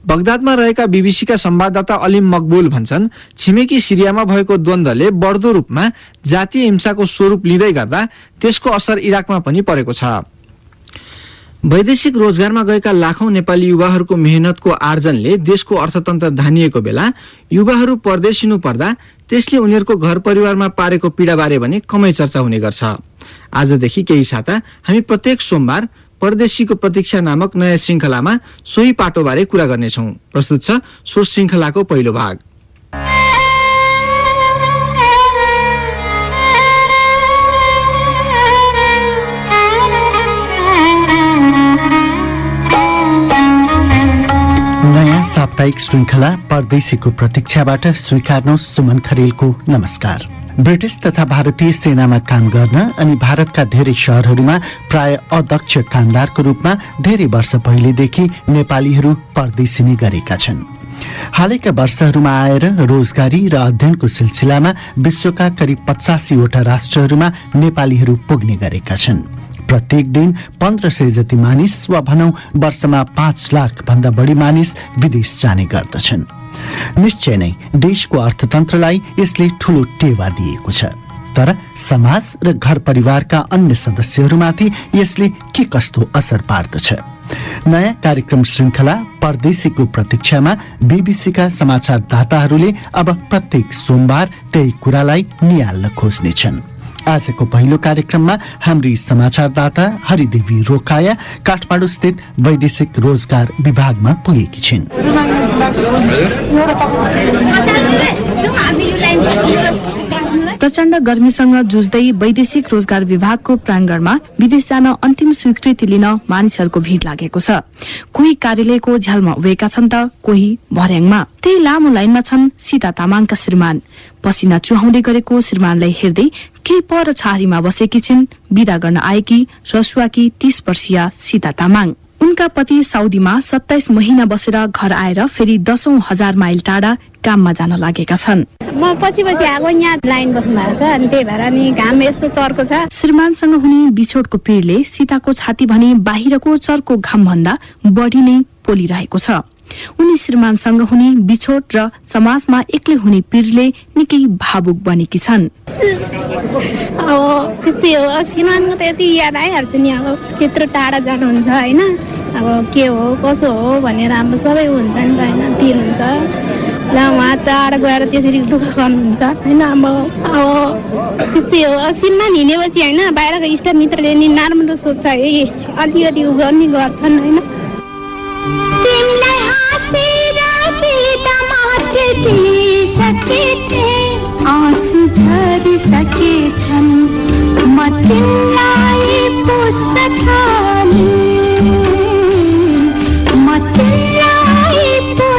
Speaker 1: बगदादमा रहेका बीबीसीका संवाददाता अलिम मकबुल भन्छन् छिमेकी सिरियामा भएको द्वन्द्वले बढ्दो रूपमा जातीय हिंसाको स्वरूप लिँदै गर्दा त्यसको असर इराकमा पनि परेको छ। वैदेशिक रोजगारमा गएका लाखौं नेपाली युवाहरूको मेहनतको आर्जनले देशको अर्थतन्त्र धानिएको बेला युवाहरू परदेशिनु पर्दा त्यसले उनीहरूको घर परिवारमा पारेको पीडाबारे भने कमै चर्चा हुने गर्छ। आजदेखि केही साता हामी प्रत्येक सोमबार परदेशीको प्रतीक्षा नामक नयाँ श्रृङ्खलामा सोही पाटोबारे कुरा गर्नेछौ। प्रस्तुत छ सो श्रृङ्खलाको पहिलो भाग।
Speaker 12: नयाँ साप्ताहिक श्रृङ्खला परदेशीको प्रतीक्षाबाट स्वीकार्नुहोस् सुमन खरेलको नमस्कार। ब्रिटिस तथा भारतीय सेनामा काम गर्न अनि भारतका धेरै शहरहरूमा प्राय अदक्ष कामदारको रूपमा धेरै वर्ष पहिलेदेखि नेपालीहरू परदेशिनी गरेका छन्। हालैका वर्षहरूमा आएर रोजगारी र अध्ययनको सिलसिलामा विश्वका करिब पचासीवटा राष्ट्रहरूमा नेपालीहरू पुग्ने गरेका छन्। प्रत्येक दिन पन्ध्र सय जति मानिस वा भनौँ वर्षमा पाँच लाख भन्दा बढी मानिस विदेश जाने गर्दछन्। निश्चय नै देशको अर्थतन्त्रलाई यसले ठूलो टेवा दिएको छ। तर समाज र घर परिवारका अन्य सदस्यहरूमाथि यसले के कस्तो असर पार्दछ? नयाँ कार्यक्रम श्रृङ्खला परदेशीको प्रतीक्षामा बिबिसीका समाचारदाताहरूले अब प्रत्येक सोमबार त्यही कुरालाई निहाल्न खोज्नेछन्। आजको पहिलो कार्यक्रममा हाम्री समाचारदाता हरिदेवी रोकाया काठमाडौँ स्थित वैदेशिक रोजगार विभागमा पुगेकी छिन्
Speaker 8: प्रचण्ड गर्मीसँग जुझ्दै वैदेशिक रोजगार विभागको प्राङ्गणमा विदेश जान अन्तिम स्वीकृति लिन मानिसहरूको भीड़ लागेको छ। कोही कार्यालयको झ्यालमा उभिएका छन् त कोही भर्याङमा। त्यही लामो लाइनमा छन् सीता तामाङका श्रीमान। पसिना चुहाउँदै गरेको श्रीमानलाई हेर्दै केही पर छारीमा बसेकी छिन् विदा गर्न आएकी रसुवाकी तीस वर्षीय सीता तामाङ। उनका पति साउदीमा सत्ताइस महिना बसेर घर आएर फेरि दशौं हजार माइल टाढा काममा जान लागेका छन्।
Speaker 11: म पछि पछि आएको यहाँ लाइन बस्नु भएको छ अनि त्यही भएर नि घाम यस्तो चर्को छ।
Speaker 8: श्रीमानसँग हुने बिछोडको पीड़ले सीताको छाती भने बाहिरको चर्को घाम भन्दा बढी नै पोलिरहेको छ। उनी श्रीमानसँग हुने बिछोड र समाजमा एक्लै हुने पीड़ले निकै भावुक बनेकी छन्।
Speaker 11: अब त्यस्तै हो श्रीमानको त यति याद आइहाल्छ नि अब त्यत्रो टाढा जानुहुन्छ होइन। अब के हो कसो हो भनेर हाम्रो सबै हुन्छ नि त होइन फिल हुन्छ। र उहाँ टाढा गएर त्यसरी दुःख गर्नुहुन्छ होइन अब अब त्यस्तै हो श्रीमान हिँडेपछि होइन बाहिरको इष्टमित्रले नि नराम्रो सोध्छ है अलिकति उ गर्ने गर्छन् होइन
Speaker 13: आँसु झरिसकेछन् म तिमीलाई पुस्न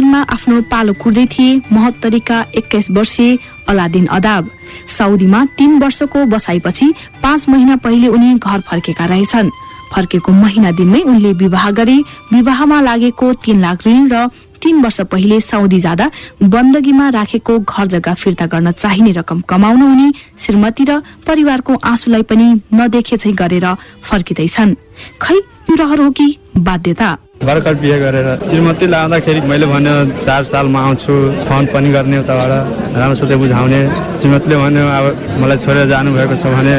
Speaker 13: लागे
Speaker 8: लामो लाइनमा आफ्नो पालो कुर्दै थिए महोत्तरीका एक्काइस वर्षीय अलादिन अदाब। साउदीमा तीन वर्षको बसाइपछि पाँच महिना पहिले उनी घर फर्केका रहेछन्। फर्केको महिना दिनमै उनले विवाह गरे। विवाहमा लागेको तीन लाख ऋण र तीन वर्ष पहिले साउदी जाँदा बन्दगीमा राखेको घर जग्गा फिर्ता गर्न चाहिने रकम कमाउन उनी श्रीमती र परिवारको आँसुलाई पनि नदेखे झै गरेर फर्किँदैछन्। खै यो रहर हो कि बाध्यता?
Speaker 14: भर्खर बिहे गरेर श्रीमती लाउँदाखेरि मैले भन्यो चार सालमा आउँछु फोन पनि गर्ने उताबाट राम्रोसित बुझाउने। श्रीमतीले भन्यो अब मलाई छोडेर जानुभएको छ भने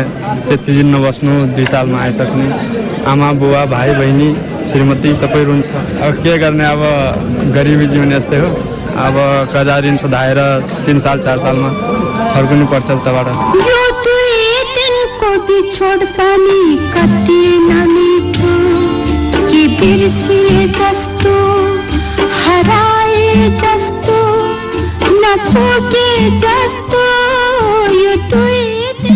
Speaker 14: त्यति दिन नबस्नु दुई सालमा आइसक्ने। आमा बुवा भाइ बहिनी श्रीमती सबै रुन्छ। अब के गर्ने? अब गरिबी जीवन यस्तै हो। अब कर्जा ऋण सुधाएर तिन साल चार सालमा फर्कनु पर्छ उताबाट।
Speaker 13: बिर्सिए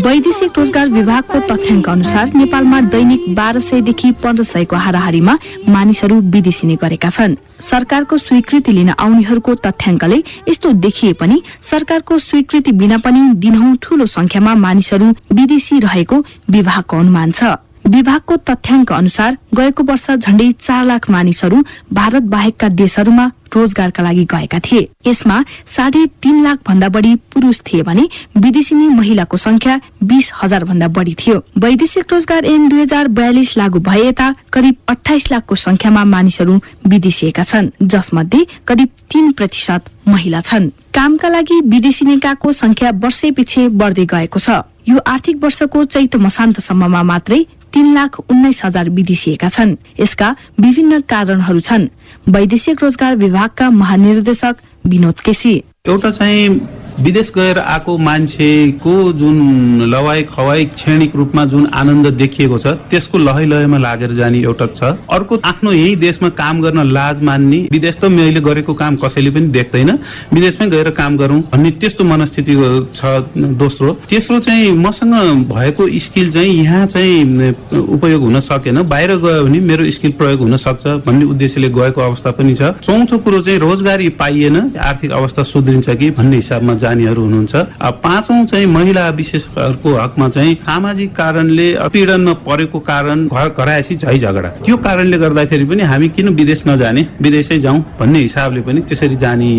Speaker 8: वैदेशिक रोजगार विभागको तथ्याङ्क अनुसार नेपालमा दैनिक बाह्र सयदेखि पन्ध्र सयको हाराहारीमा मानिसहरू विदेशिने गरेका छन्। सरकारको स्वीकृति लिन आउनेहरूको तथ्याङ्कले यस्तो देखिए पनि सरकारको स्वीकृति बिना पनि दिनहुँ ठूलो संख्यामा मानिसहरू विदेशी रहेको विभागको अनुमान छ। विभागको तथ्याङ्क अनुसार गएको वर्ष झण्डै चार लाख मानिसहरू भारत बाहेकका देशहरूमा रोजगारका लागि गएका थिए। यसमा साढे तीन लाख भन्दा बढी पुरुष थिए भने विदेशी महिलाको संख्या बीस हजार भन्दा बढी थियो। वैदेशिक रोजगार ऐन दुई हजार बयालिस लागू भए यता करिब अठाइस लाखको संख्यामा मानिसहरू विदेशिएका छन् जसमध्ये करिब तीन प्रतिशत महिला छन्। कामका लागि विदेशी निकायको संख्या वर्षै बढ्दै गएको छ। यो आर्थिक वर्षको चैत मसान्तसम्ममा मात्रै तीन लाख उन्नाइस हजार विदेशिएका छन्। यसका विभिन्न कारणहरू छन्। वैदेशिक रोजगार विभागका महानिर्देशक विनोद केसी।
Speaker 15: एउटा चाहिँ विदेश गएर आएको मान्छेको जुन लवाई खवाई क्षणिक रूपमा जुन आनन्द देखिएको छ त्यसको लहै लयमा लागेर जाने एउटा छ। अर्को आफ्नो यही देशमा काम गर्न लाज मान्ने विदेश त मैले गरेको काम कसैले पनि देख्दैन। विदेशमै गएर काम गरौँ भन्ने त्यस्तो मनस्थिति छ दोस्रो। तेस्रो चाहिँ मसँग भएको स्किल चाहिँ यहाँ चाहिँ उपयोग हुन सकेन। बाहिर गयो भने मेरो स्किल प्रयोग हुन सक्छ भन्ने उद्देश्यले गएको अवस्था पनि छ। चौथो कुरो चाहिँ रोजगारी पाइएन आर्थिक अवस्था सुध्रिन्छ कि भन्ने हिसाबमा जानेहरू हुनुहुन्छ। पाँचौँ चाहिँ महिला विशेषहरूको हकमा चाहिँ सामाजिक कारणले पीडनमा परेको कारण घर घराएसी झै झगडा। त्यो कारणले गर्दाखेरि पनि हामी किन विदेश नजाने? विदेशै जाउँ भन्ने हिसाबले पनि त्यसरी जाने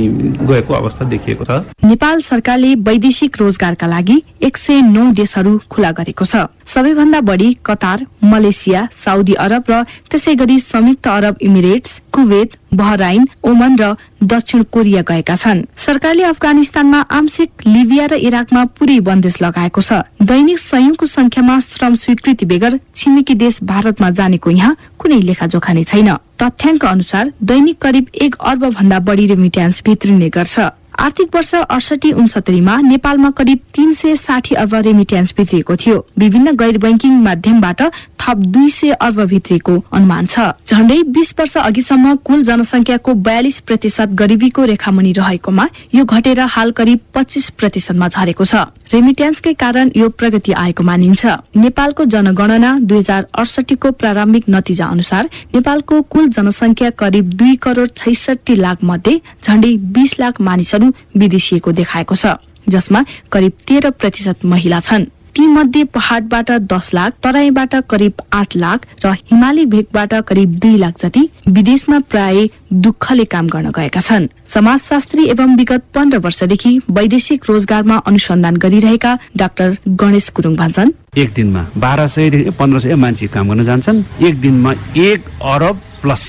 Speaker 15: गएको अवस्था देखिएको छ।
Speaker 8: नेपाल सरकारले वैदेशिक रोजगारका लागि एक सय नौ देशहरू खुला गरेको छ। सबैभन्दा बढी कतार मलेसिया साउदी अरब र त्यसै गरी संयुक्त अरब इमिरेट्स कुवेत बहराइन ओमन र दक्षिण कोरिया गएका छन्। सरकारले अफगानिस्तानमा आंशिक लिबिया र इराकमा पुरै बन्देज लगाएको छ। दैनिक सयौंको संख्यामा श्रम स्वीकृति बेगर छिमेकी देश भारतमा जानेको यहाँ कुनै लेखाजोखा नै छैन। तथ्याङ्क अनुसार दैनिक करिब एक अर्ब भन्दा बढी रेमिट्यान्स भित्रिने गर्छ। आर्थिक वर्ष अडसठी उन्सत्तरीमा नेपालमा करिब तीन सय साठी अर्ब रेमिट्यान्स भित्रिएको थियो। विभिन्न गैर बैंकिङ माध्यमबाट थप दुई सय अर्ब भित्रिएको अनुमान छ। झण्डै बीस वर्ष अघिसम्म कुल जनसंख्याको बयालिस प्रतिशत गरिबीको रेखामुनि रहेकोमा यो घटेर हाल करिब पच्चिस प्रतिशतमा झरेको छ। रेमिट्यान्सकै कारण यो प्रगति आएको मानिन्छ। नेपालको जनगणना दुई हजार अडसठीको प्रारम्भिक नतिजा अनुसार नेपालको कुल जनसंख्या करिब दुई करोड़ छैसठी लाख मध्ये झण्डै बीस लाख मानिसहरू विदेशिएको देखाएको छ जसमा करिब तेह्र प्रतिशत महिला छन्। ती मध्ये पहाड़बाट दस लाख तराईबाट करिब आठ लाख र हिमाली भेगबाट करिब दुई लाख जति विदेशमा प्राय दुःखले काम गर्न गएका छन्। समाजशास्त्री एवं विगत पन्ध्र वर्षदेखि वैदेशिक रोजगारमा अनुसन्धान गरिरहेका डाक्टर गणेश गुरुङ भन्छन्
Speaker 16: एक दिनमा बाह्र सयदेखि पन्ध्र सय मान्छे काम गर्न जान्छन्। एक दिनमा एक अरब प्लस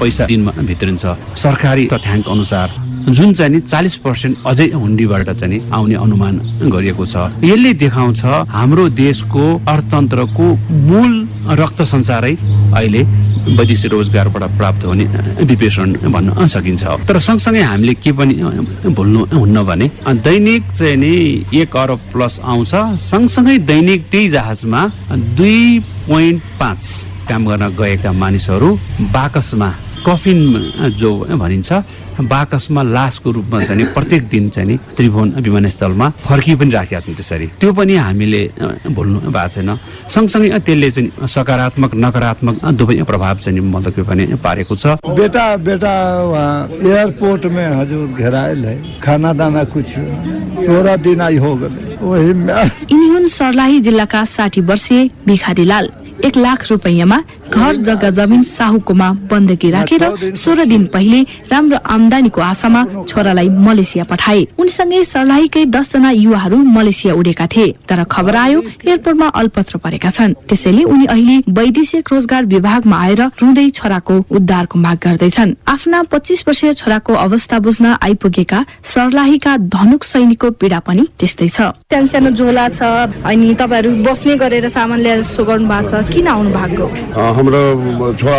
Speaker 16: पैसा दिनमा भित्रिन्छ सरकारी तथ्याङ्क अनुसार जुन चाहिँ नि चालिस पर्सेन्ट अझै हुन्डीबाट चाहिँ आउने अनुमान गरिएको छ। यसले देखाउँछ हाम्रो देशको अर्थतन्त्रको मूल रक्त संसारै अहिले वैदेशिक रोजगारबाट प्राप्त हुने विपेषण भन्न सकिन्छ। तर सँगसँगै हामीले के पनि भुल्नु हुन्न भने दैनिक चाहिँ नि एक अरब प्लस आउँछ। सँगसँगै दैनिक त्यही जहाजमा दुई पोइन्ट पाँच काम गर्न गएका मानिसहरू बाकसमा कफिन जो भनिन्छ बाकसमा लासको रूपमा चाहिँ नि प्रत्येक दिन चाहिँ नि त्रिभुवन विमानस्थलमा फर्की पनि राखेका छन् त्यसरी। त्यो पनि हामीले भुल्नु भएको छैन। सँगसँगै त्यसले चाहिँ सकारात्मक नकारात्मक दुवै प्रभाव चाहिँ मद्दत पनि पारेको छ।
Speaker 17: बेटा बेटा वहाँ एयरपोर्ट में हजूर घेरायल है। खाना दाना कुछ सोलह दिन आई हो गए वही में
Speaker 8: यिनी हुन् सर्लाही जिल्लाका साठी वर्षीय भिखारी लाल एक लाख रुपियाँमा घर जग्गा जमिन साहुकोमा बन्दकी राखेर सोह्र दिन पहिले राम्रो आमदानीको आशामा छोरालाई मलेसिया पठाए। उनीसँगै सर्लाहीकै दसजना युवाहरू मलेसिया उडेका थिए। तर खबर आयो एयरपोर्टमा अल्पत्र परेका छन्। त्यसैले उनी अहिले वैदेशिक रोजगार विभागमा आएर रुँदै छोराको उद्धारको माग गर्दैछन्। आफ्ना पच्चिस वर्षीय छोराको अवस्था बुझ्न आइपुगेका सर्लाहीका धनुक सैनिकको पीडा पनि त्यस्तै छ।
Speaker 18: सानो झोला छ अनि तपाईँहरू बस्ने गरेर सामान ल्याएर सो गर्नु भएको छ। किन आउनु भएको?
Speaker 19: हाम्रो छोरा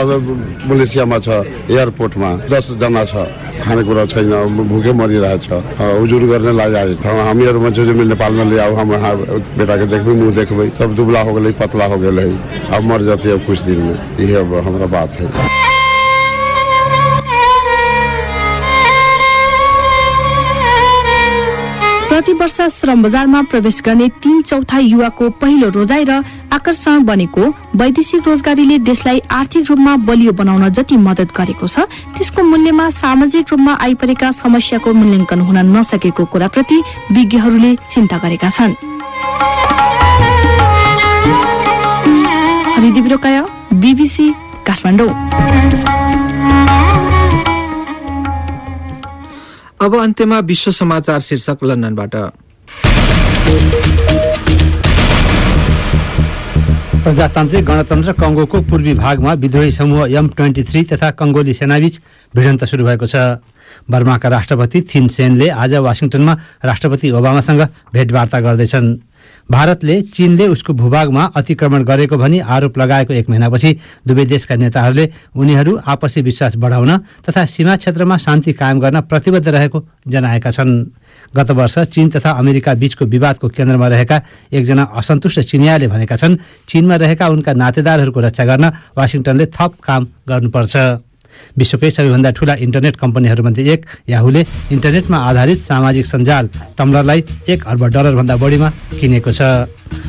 Speaker 19: मलेसियामा छ एयरपोर्टमा दसजना छ। खानेकुरा छैन भुकै मरिरहेछ। उजुर गर्ने लागि हामीहरू मान्छे नेपालमा ले आओ हम यहाँ बेटा के देखबै मुंह देखबै। सब दुबला हो गए पतला हो गए अब मर जाते अब कुछ दिन में। यही अब हमारा बात है।
Speaker 8: प्रति वर्ष श्रम बजारमा प्रवेश गर्ने तीन चौथा युवाको पहिलो रोजाइ र आकर्षण बनेको वैदेशिक रोजगारीले देशलाई आर्थिक रूपमा बलियो बनाउन जति मदत गरेको छ त्यसको मूल्यमा सामाजिक रूपमा आइपरेका समस्याको मूल्याङ्कन हुन नसकेको कुराप्रति विज्ञहरूले चिन्ता गरेका छन्। काठमाडौँ।
Speaker 1: अब अन्त्यमा विश्व समाचार शीर्षक लन्डनबाट।
Speaker 4: प्रजातान्त्रिक गणतन्त्र कङ्गोको पूर्वी भागमा विद्रोही समूह एम ट्वेन्टी थ्री तथा कङ्गोली सेनाबीच भिडन्त सुरु भएको छ। बर्माका राष्ट्रपति थिन सेनले आज वासिङटनमा राष्ट्रपति ओबामासँग भेटवार्ता गर्दैछन्। भारतले चीनले उसको भूभागमा अतिक्रमण गरेको भनी आरोप लगाएको एक महिनापछि दुवै देशका नेताहरूले उनीहरू आपसी विश्वास बढाउन तथा सीमा क्षेत्रमा शान्ति कायम गर्न प्रतिबद्ध रहेको जनाएका छन्। गत वर्ष चीन तथा अमेरिका बीचको विवादको केन्द्रमा रहेका एकजना असन्तुष्ट चिनियाले भनेका छन् चीनमा रहेका उनका नातेदारहरूको रक्षा गर्न वासिङटनले थप काम गर्नुपर्छ। विश्वकै सबैभन्दा ठूला इन्टरनेट कम्पनीहरूमध्ये एक याहुले इन्टरनेटमा आधारित सामाजिक सञ्जाल टम्लरलाई एक अर्ब डलरभन्दा बढीमा किनेको छ।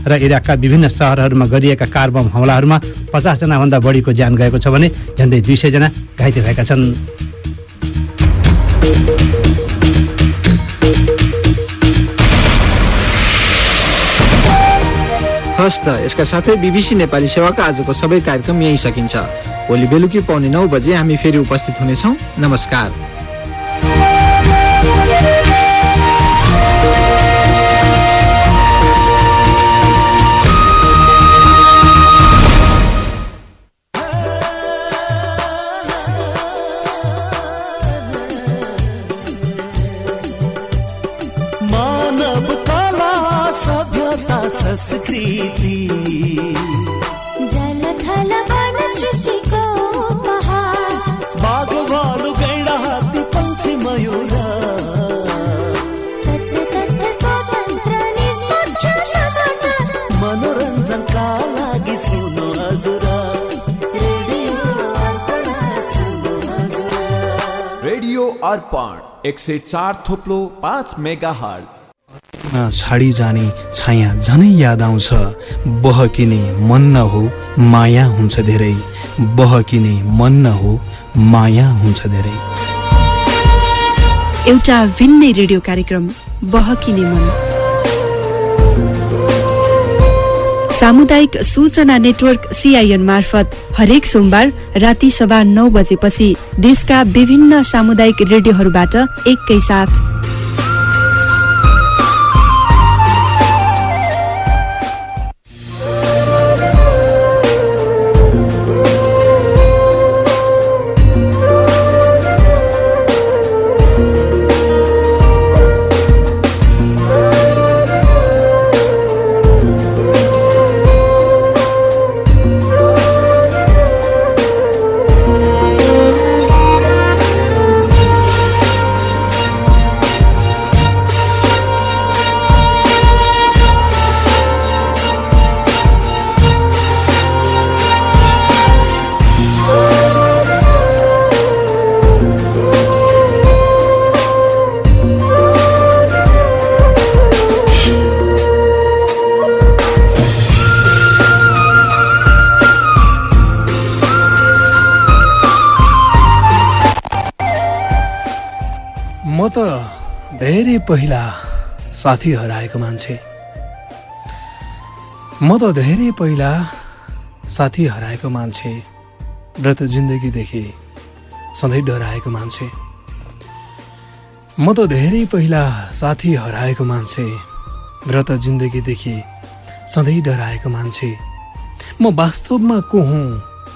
Speaker 4: र इराकका विभिन्न सहरहरूमा गरिएका कार बम हमलाहरूमा पचासजनाभन्दा बढीको ज्यान गएको छ भने झन्डै दुई सयजना घाइते भएका छन्।
Speaker 1: हस् त यसका साथै बिबिसी नेपाली सेवाका आजको सबै कार्यक्रम यही सकिन्छ। भोलि बेलुकी पाउने नौ बजे हामी फेरि उपस्थित हुनेछौँ। नमस्कार।
Speaker 20: एक सय चार थोप्लो पाँच मेगा
Speaker 21: छाडी जाने छाया झनै याद आउँछ। बहकिने मन न हो माया हुन्छ धेरै। बहकिने मन न हो माया हुन्छ धेरै।
Speaker 22: एउटा भिन्नै रेडियो कार्यक्रम बहकिने मन। सामुदायिक सूचना नेटवर्क सिआइएन मार्फत हरेक सोमबार राति सभा नौ बजेपछि देशका विभिन्न सामुदायिक रेडियोहरूबाट एकैसाथ
Speaker 21: धेरै पहिला साथी हराएको मान्छे। म त धेरै पहिला साथी हराएको मान्छे र त जिन्दगीदेखि सधैँ डराएको मान्छे। म त धेरै पहिला साथी हराएको मान्छे र त जिन्दगीदेखि सधैँ डराएको मान्छे। म वास्तवमा को हुँ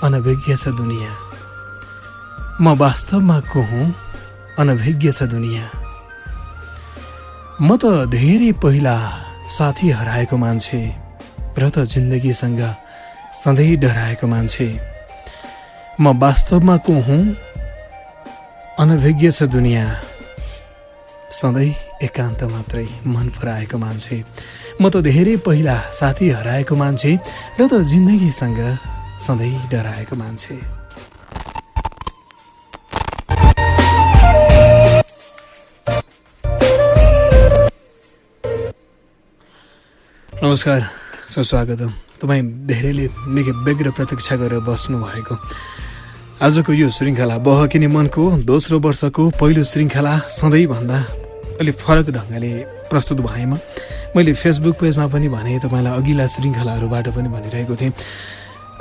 Speaker 21: अनभिज्ञ छ दुनियाँ। म वास्तवमा को हुँ अनभिज्ञ छ दुनियाँ। म त धेरै पहिला साथी हराएको मान्छे र त जिन्दगीसँग सधैँ डराएको मान्छे। म वास्तवमा को हुँ? अनभिज्ञ छ दुनियाँ। सधैँ एकान्त मात्रै मन पराएको मान्छे। म त धेरै पहिला साथी हराएको मान्छे र त जिन्दगीसँग सधैँ डराएको मान्छे। नमस्कार सुस्वागतम। तपाईँ धेरैले निकै व्यग्र प्रतीक्षा गरेर बस्नु भएको। आजको यो श्रृङ्खला बहकिने मनको दोस्रो वर्षको पहिलो श्रृङ्खला सधैँभन्दा अलिक फरक ढङ्गले प्रस्तुत भएमा। मैले फेसबुक पेजमा पनि भने तपाईँलाई अघिल्ला श्रृङ्खलाहरूबाट पनि भनिरहेको थिएँ।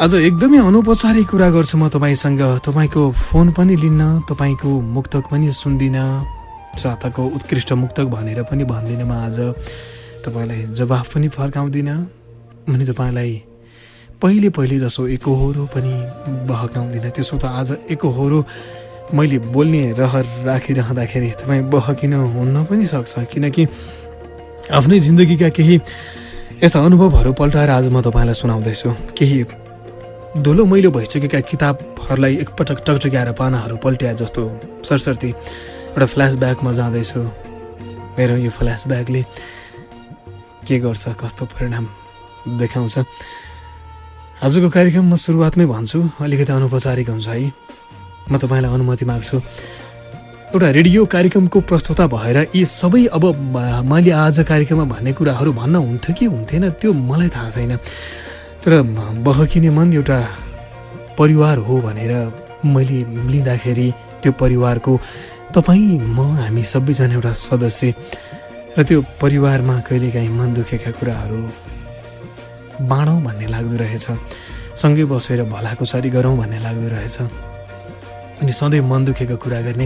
Speaker 21: आज एकदमै अनौपचारिक कुरा गर्छु म तपाईँसँग। तपाईँको फोन पनि लिन्न तपाईँको मुक्तक पनि सुन्दिनँ साताको उत्कृष्ट मुक्तक भनेर पनि भन्दिनँ म आज। तपाईँलाई जवाफ पनि फर्काउँदिनँ। अनि तपाईँलाई पहिले पहिले जसो एकहोरो पनि बहकाउँदिनँ त्यसो त आज एकहोरो मैले बोल्ने रहर राखिरहँदाखेरि तपाईँ बहकिन हुन्न पनि सक्छ। किनकि आफ्नै जिन्दगीका केही यस्ता अनुभवहरू पल्टाएर आज म तपाईँलाई सुनाउँदैछु। केही धुलो मैलो भइसकेका किताबहरूलाई एकपटक टकटक्याएर पानाहरू पल्ट्याए जस्तो सरसर्ती एउटा फ्ल्यासब्याकमा जाँदैछु। मेरो यो फ्ल्यासब्याकले के गर्छ कस्तो परिणाम देखाउँछ। आजको कार्यक्रम म सुरुवातमै भन्छु अलिकति अनौपचारिक हुन्छ है। म तपाईँलाई अनुमति माग्छु। एउटा रेडियो कार्यक्रमको प्रस्तुता भएर यी सबै अब मैले आज कार्यक्रममा भन्ने कुराहरू भन्न हुन्थ्यो कि हुन्थेन त्यो मलाई थाहा छैन। तर बहकिने मन एउटा परिवार हो भनेर मैले लिँदाखेरि त्यो परिवारको तपाईँ म हामी सबैजना एउटा सदस्य र त्यो परिवारमा कहिलेकाहीँ मन दुखेका कुराहरू बाँडौँ भन्ने लाग्दो रहेछ। सँगै बसेर भलाको सरी गरौँ भन्ने लाग्दो रहेछ। अनि सधैँ मन दुखेको कुरा गर्ने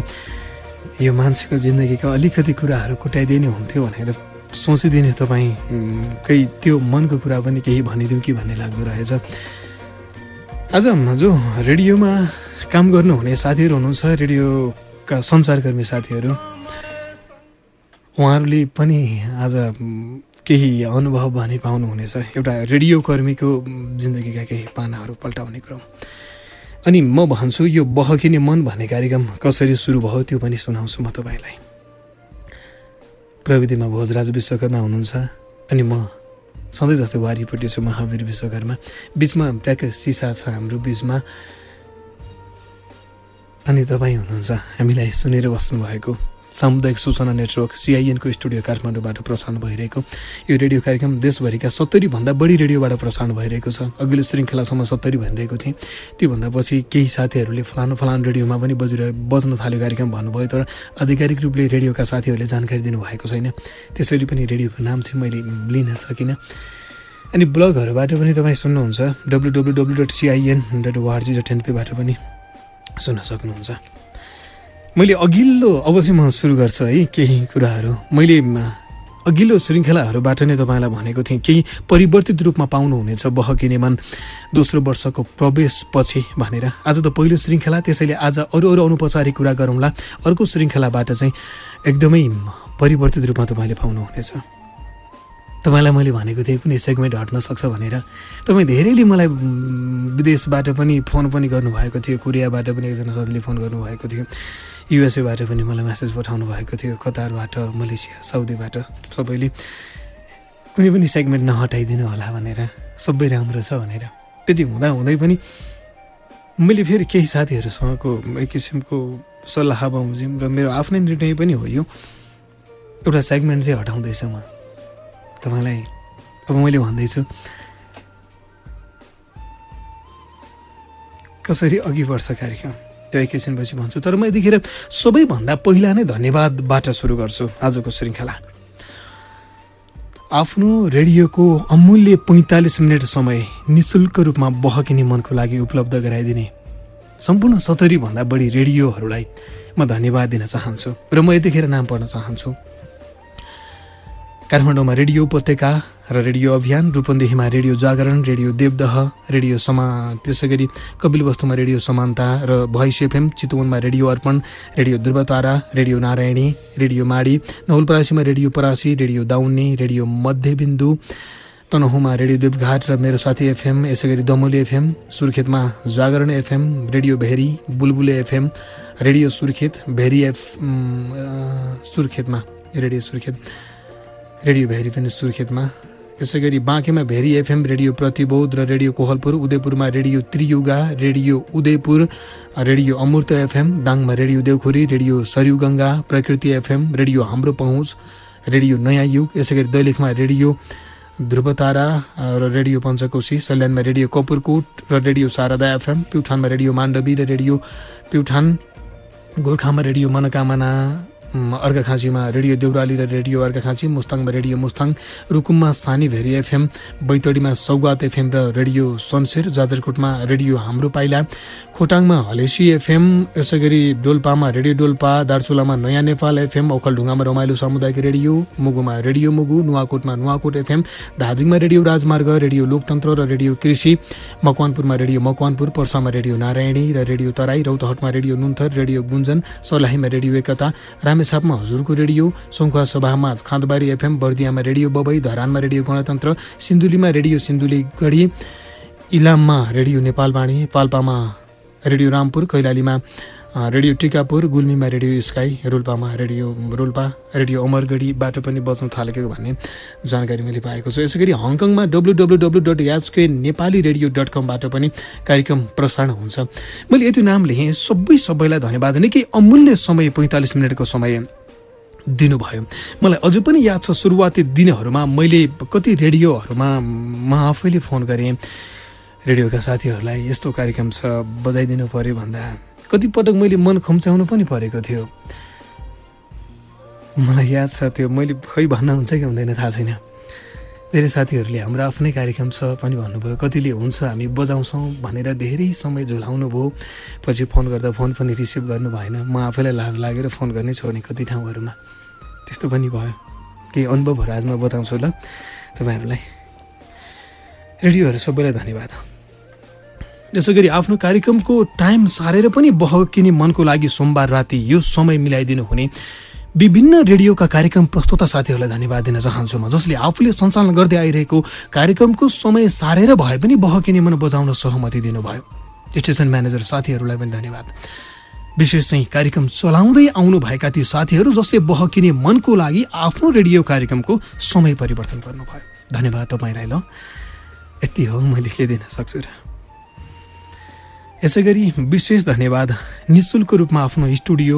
Speaker 21: यो मान्छेको जिन्दगीका अलिकति कुराहरू कुटाइदिने हुन्थ्यो भनेर सोचिदिने तपाईँ केही त्यो मनको कुरा पनि केही भनिदिउँ कि भन्ने लाग्दो रहेछ। आज जो रेडियोमा काम गर्नुहुने साथीहरू हुनुहुन्छ रेडियोका सञ्चारकर्मी साथीहरू। उहाँहरूले पनि आज केही अनुभव भने पाउनुहुनेछ। एउटा रेडियो कर्मीको जिन्दगीका केही पानाहरू पल्टाउने क्रम। अनि म भन्छु यो बहकिने मन भन्ने कार्यक्रम कसरी सुरु भयो त्यो पनि सुनाउँछु म तपाईँलाई। प्रविधिमा भोजराज विश्वकर्मा हुनुहुन्छ अनि म सधैँ जस्तै वारिपट्टि छु महावीर विश्वकर्मा। बिचमा ट्याक्क सिसा छ हाम्रो बिचमा। अनि तपाईँ हुनुहुन्छ हामीलाई सुनेर बस्नुभएको। सामुदायिक सूचना नेटवर्क सिआइएनको स्टुडियो काठमाडौँबाट प्रसारण भइरहेको। यो रेडियो कार्यक्रम देशभरिका सत्तरीभन्दा बढी रेडियोबाट प्रसारण भइरहेको छ। अघिल्लो श्रृङ्खलासम्म सत्तरी भनिरहेको थिएँ। त्योभन्दा पछि केही साथीहरूले फलानु फलानु रेडियोमा पनि बजिरहे बज्न थाल्यो कार्यक्रम भन्नुभयो तर आधिकारिक रूपले रेडियोका साथीहरूले जानकारी दिनुभएको छैन। त्यसैले पनि रेडियोको नाम चाहिँ मैले लिन सकिनँ। अनि ब्लगहरूबाट पनि तपाईँ सुन्नुहुन्छ। W W W dot CIN dot ORG dot एनपीबाट पनि सुन्न सक्नुहुन्छ। मैले अघिल्लो अवश्य म सुरु गर्छु है केही कुराहरू। मैले अघिल्लो श्रृङ्खलाहरूबाट नै तपाईँलाई भनेको थिएँ केही परिवर्तित रूपमा पाउनुहुनेछ बहकिने मन दोस्रो वर्षको प्रवेशपछि भनेर। आज त पहिलो श्रृङ्खला त्यसैले आज अरू अरू अनौपचारिक कुरा गरौँला। अर्को श्रृङ्खलाबाट चाहिँ एकदमै परिवर्तित रूपमा तपाईँले पाउनुहुनेछ। तपाईँलाई मैले भनेको थिएँ कुनै सेगमेन्ट हट्न सक्छ भनेर। तपाईँ धेरैले मलाई विदेशबाट पनि फोन पनि गर्नुभएको थियो कोरियाबाट पनि एकजना साथीले फोन गर्नुभएको थियो। युएसएबाट पनि मलाई मेसेज पठाउनु भएको थियो कतारबाट मलेसिया साउदीबाट सबैले। कुनै पनि सेगमेन्ट नहटाइदिनु होला भनेर सबै राम्रो छ भनेर। त्यति हुँदा हुँदै पनि मैले फेरि केही साथीहरूसँगको एक किसिमको सल्लाह बमोजिम र मेरो आफ्नै निर्णय पनि हो यो। एउटा सेगमेन्ट चाहिँ हटाउँदैछ म। तपाईँलाई अब मैले भन्दैछु कसरी अघि बढ्छ कार्यक्रम? त्यो एकैछिनपछि भन्छु। तर म यतिखेर सबैभन्दा पहिला नै धन्यवादबाट सुरु गर्छु आजको श्रृङ्खला। आफ्नो रेडियोको अमूल्य पैँतालिस मिनट समय निशुल्क रूपमा बहकिने मनको लागि उपलब्ध गराइदिने सम्पूर्ण सत्तरीभन्दा बढी रेडियोहरूलाई म धन्यवाद दिन चाहन्छु र म यतिखेर नाम पढ्न चाहन्छु। काठमाडौँमा रेडियो उपत्यका र रेडियो अभियान रूपन्देहीमा radio Jagaran radio Devdaha radio Sama त्यसै गरी कपिलवस्तुमा रेडियो समानता र voice FM चितवनमा radio Arpan radio Dhruvatara radio Narayani radio Madi नवलपरासीमा radio Parasi radio Daunne radio Madhyabindu तनहुँमा radio देवघाट र मेरो साथी एफएम यसै गरी Damoli FM सुर्खेतमा Jagaran FM radio Bheri Bulbule FM radio Surkhet Bheri F सुर्खेतमा radio Surkhet radio Bheri पनि सुर्खेतमा। यसै गरी बाँकेमा भेरी एफएम रेडियो प्रतिबोध र radio Kohalpur उदयपुरमा radio Triyuga radio Udaypur radio Amurta FM दाङमा radio Deukhuri radio Sarayuganga Prakriti FM radio हाम्रो पहुँच रेडियो नयाँ युग यसै गरी दैलेखमा रेडियो ध्रुवतारा र रेडियो पञ्चकोशी सल्यानमा रेडियो कपुरकोट र रेडियो शारदा एफएम प्युठानमा रेडियो माण्डवी र रेडियो प्युठान गोर्खामा रेडियो मनोकामना। अर्घाखाँचीमा रेडियो देउराली र रेडियो अर्घाखाँची मुस्ताङमा रेडियो मुस्ताङ रुकुममा सानी भेरी एफएम बैतडीमा सौगात एफएम र रेडियो सनसेर जाजरकोटमा रेडियो हाम्रो पाइला। खोटाङमा हलेसी एफएम यसै गरी डोल्पामा रेडियो डोल्पा दार्चुलामा नयाँ नेपाल एफएम ओखलढुङ्गामा रमाइलो सामुदायिक रेडियो मुगुमा रेडियो मुगु नुवाकोटमा नुवाकोट एफएम धादिङमा रेडियो राजमार्ग रेडियो लोकतन्त्र र रेडियो कृषि मकवानपुरमा रेडियो मकवानपुर पर्सामा रेडियो नारायणी र रेडियो तराई रौतहटमा रेडियो नुन्थर रेडियो गुन्जन सर्लाहीमा रेडियो एकता रामेछापमा हजुरको रेडियो सङ्खुवा सभामा खाँदबारी एफएम बर्दियामा रेडियो बबई धरानमा रेडियो गणतन्त्र सिन्धुलीमा रेडियो सिन्धुली गढी इलाममा रेडियो नेपालवाणी पाल्पामा रेडियो रामपुर कैलालीमा रेडियो टिकापुर गुल्मीमा रेडियो स्काई रोल्पामा रेडियो रोल्पा रेडियो अमरगढीबाट पनि बज्न थालेको भन्ने जानकारी मैले पाएको छु। यसै गरी हङकङमा डब्लु डब्लु डब्लु डट याचके नेपाली रेडियो डट कमबाट पनि कार्यक्रम प्रसारण हुन्छ। मैले यति नाम लेखेँ सबै सबैलाई धन्यवाद। निकै अमूल्य समय पैँतालिस मिनटको समय दिनुभयो। मलाई अझ पनि याद छ सुरुवाती दिनहरूमा मैले कति रेडियोहरूमा म आफैले फोन गरेँ। रेडियोका साथीहरूलाई यस्तो कार्यक्रम छ बजाइदिनु पऱ्यो भन्दा कतिपटक मैले मन खुम्चाउनु पनि परेको थियो। मलाई याद छ त्यो मैले खै भन्न हुन्छ कि हुँदैन थाहा छैन। धेरै साथीहरूले हाम्रो आफ्नै कार्यक्रम छ पनि भन्नुभयो कतिले हुन्छ हामी बजाउँछौँ भनेर धेरै समय झुलाउनु भयो। पछि फोन गर्दा फोन पनि रिसिभ गर्नु भएन। म आफैलाई लाज लागेर फोन गर्नै छोड्ने कति ठाउँहरूमा। त्यस्तो पनि भयो। केही अनुभवहरू म बताउँछु ल तपाईँहरूलाई। रेडियोहरू सबैलाई धन्यवाद। त्यसै गरी आफ्नो कार्यक्रमको टाइम सारेर पनि बहकिने मनको लागि सोमबार राति यो समय मिलाइदिनु हुने विभिन्न रेडियोका कार्यक्रम प्रस्तुता साथीहरूलाई धन्यवाद दिन चाहन्छु म जसले आफूले सञ्चालन गर्दै आइरहेको कार्यक्रमको समय सारेर भए पनि बहकिने मन बजाउन सहमति दिनुभयो। स्टेसन म्यानेजर साथीहरूलाई पनि धन्यवाद। विशेष चाहिँ कार्यक्रम चलाउँदै आउनुभएका ती साथीहरू जसले बहकिने मनको लागि आफ्नो रेडियो कार्यक्रमको समय परिवर्तन गर्नुभयो। धन्यवाद तपाईँलाई ल। यति हो मैले के दिन सक्छु र। यसै गरी विशेष धन्यवाद। निशुल्क रूपमा आफ्नो स्टुडियो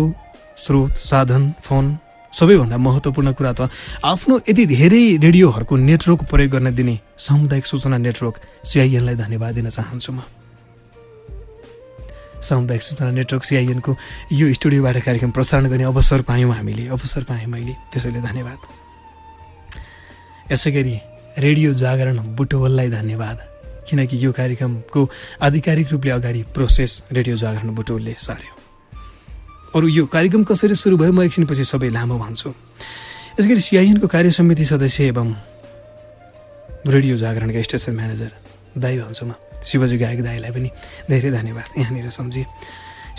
Speaker 21: स्रोत साधन फोन सबैभन्दा महत्त्वपूर्ण कुरा त आफ्नो यति धेरै रेडियोहरूको नेटवर्क प्रयोग गर्न दिने सामुदायिक सूचना नेटवर्क सिआइएनलाई धन्यवाद दिन चाहन्छु म। सामुदायिक सूचना नेटवर्क सिआइएनको यो स्टुडियोबाट कार्यक्रम प्रसारण गर्ने अवसर पायौँ हामीले अवसर पाएँ मैले त्यसैले धन्यवाद। यसै गरी रेडियो जागरण बुटवललाई धन्यवाद। किनकि यो कार्यक्रमको आधिकारिक रूपले अगाडि प्रोसेस रेडियो जागरण बुटवलले सार्यो। अरू यो कार्यक्रम कसरी सुरु भयो म एकछिनपछि सबै लामो भन्छु। यसै गरी सिआइएनको कार्य समिति सदस्य एवं रेडियो जागरणका स्टेसन म्यानेजर दाई भन्छु म। शिवजी गायक दाईलाई पनि धेरै धन्यवाद यहाँनिर सम्झेँ।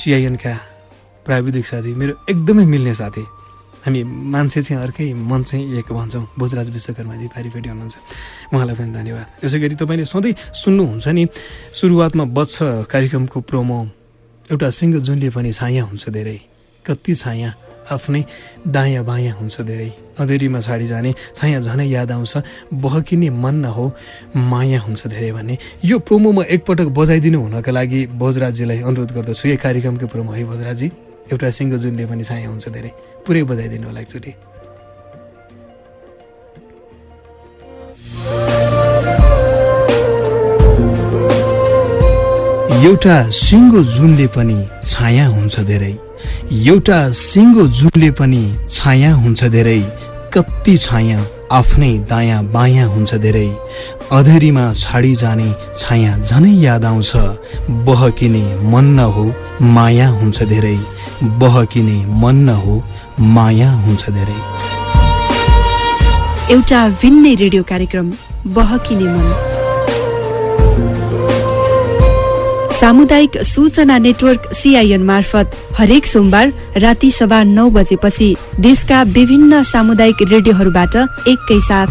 Speaker 21: सिआइएनका प्राविधिक साथी मेरो एकदमै मिल्ने साथी हामी मान्छे चाहिँ अर्कै मन चाहिँ एक भन्छौँ। भोजराज विश्वकर्माजी पारिपेटी हुनुहुन्छ। उहाँलाई पनि धन्यवाद। यसै गरी तपाईँले सधैँ सुन्नुहुन्छ नि सुरुवातमा बज्छ कार्यक्रमको प्रोमो। एउटा सिङ्गो जुनले पनि छाया हुन्छ धेरै। कति छाया? आफ्नै दायाँ बायाँ हुन्छ धेरै। अँधेरीमा छाडी जाने छाया झनै याद आउँछ। बहकिने मन न हो माया हुन्छ धेरै भन्ने। यो प्रोमो म एकपटक बजाइदिनु हुनका लागि भोजराजजीलाई अनुरोध गर्दछु। यो कार्यक्रमको प्रोमो है भोजराजजी एउटा सिङ्गो जुनले पनि छाया हुन्छ धेरै। पुरै बजाइदिनु होला एकचोटि। एउटा सिङ्गो जुनले पनि छाया हुन्छ धेरै। एउटा सिङ्गो जुनले पनि छाया हुन्छ धेरै। कति छाया आफ्नै दायाँ बायाँ हुन्छ धेरै। अधेरीमा छाडी जाने छाया झनै याद आउँछ। बहकिने मन न हो माया हुन्छ धेरै। बहकिने मन न हो माया हुन्छ धेरै।
Speaker 22: एउटा भिन्नै रेडियो कार्यक्रम बहकिने मन। सामुदायिक सूचना नेटवर्क सिआइएन मार्फत हरेक सोमबार राति सभा नौ बजेपछि देशका विभिन्न सामुदायिक रेडियोहरूबाट एकैसाथ।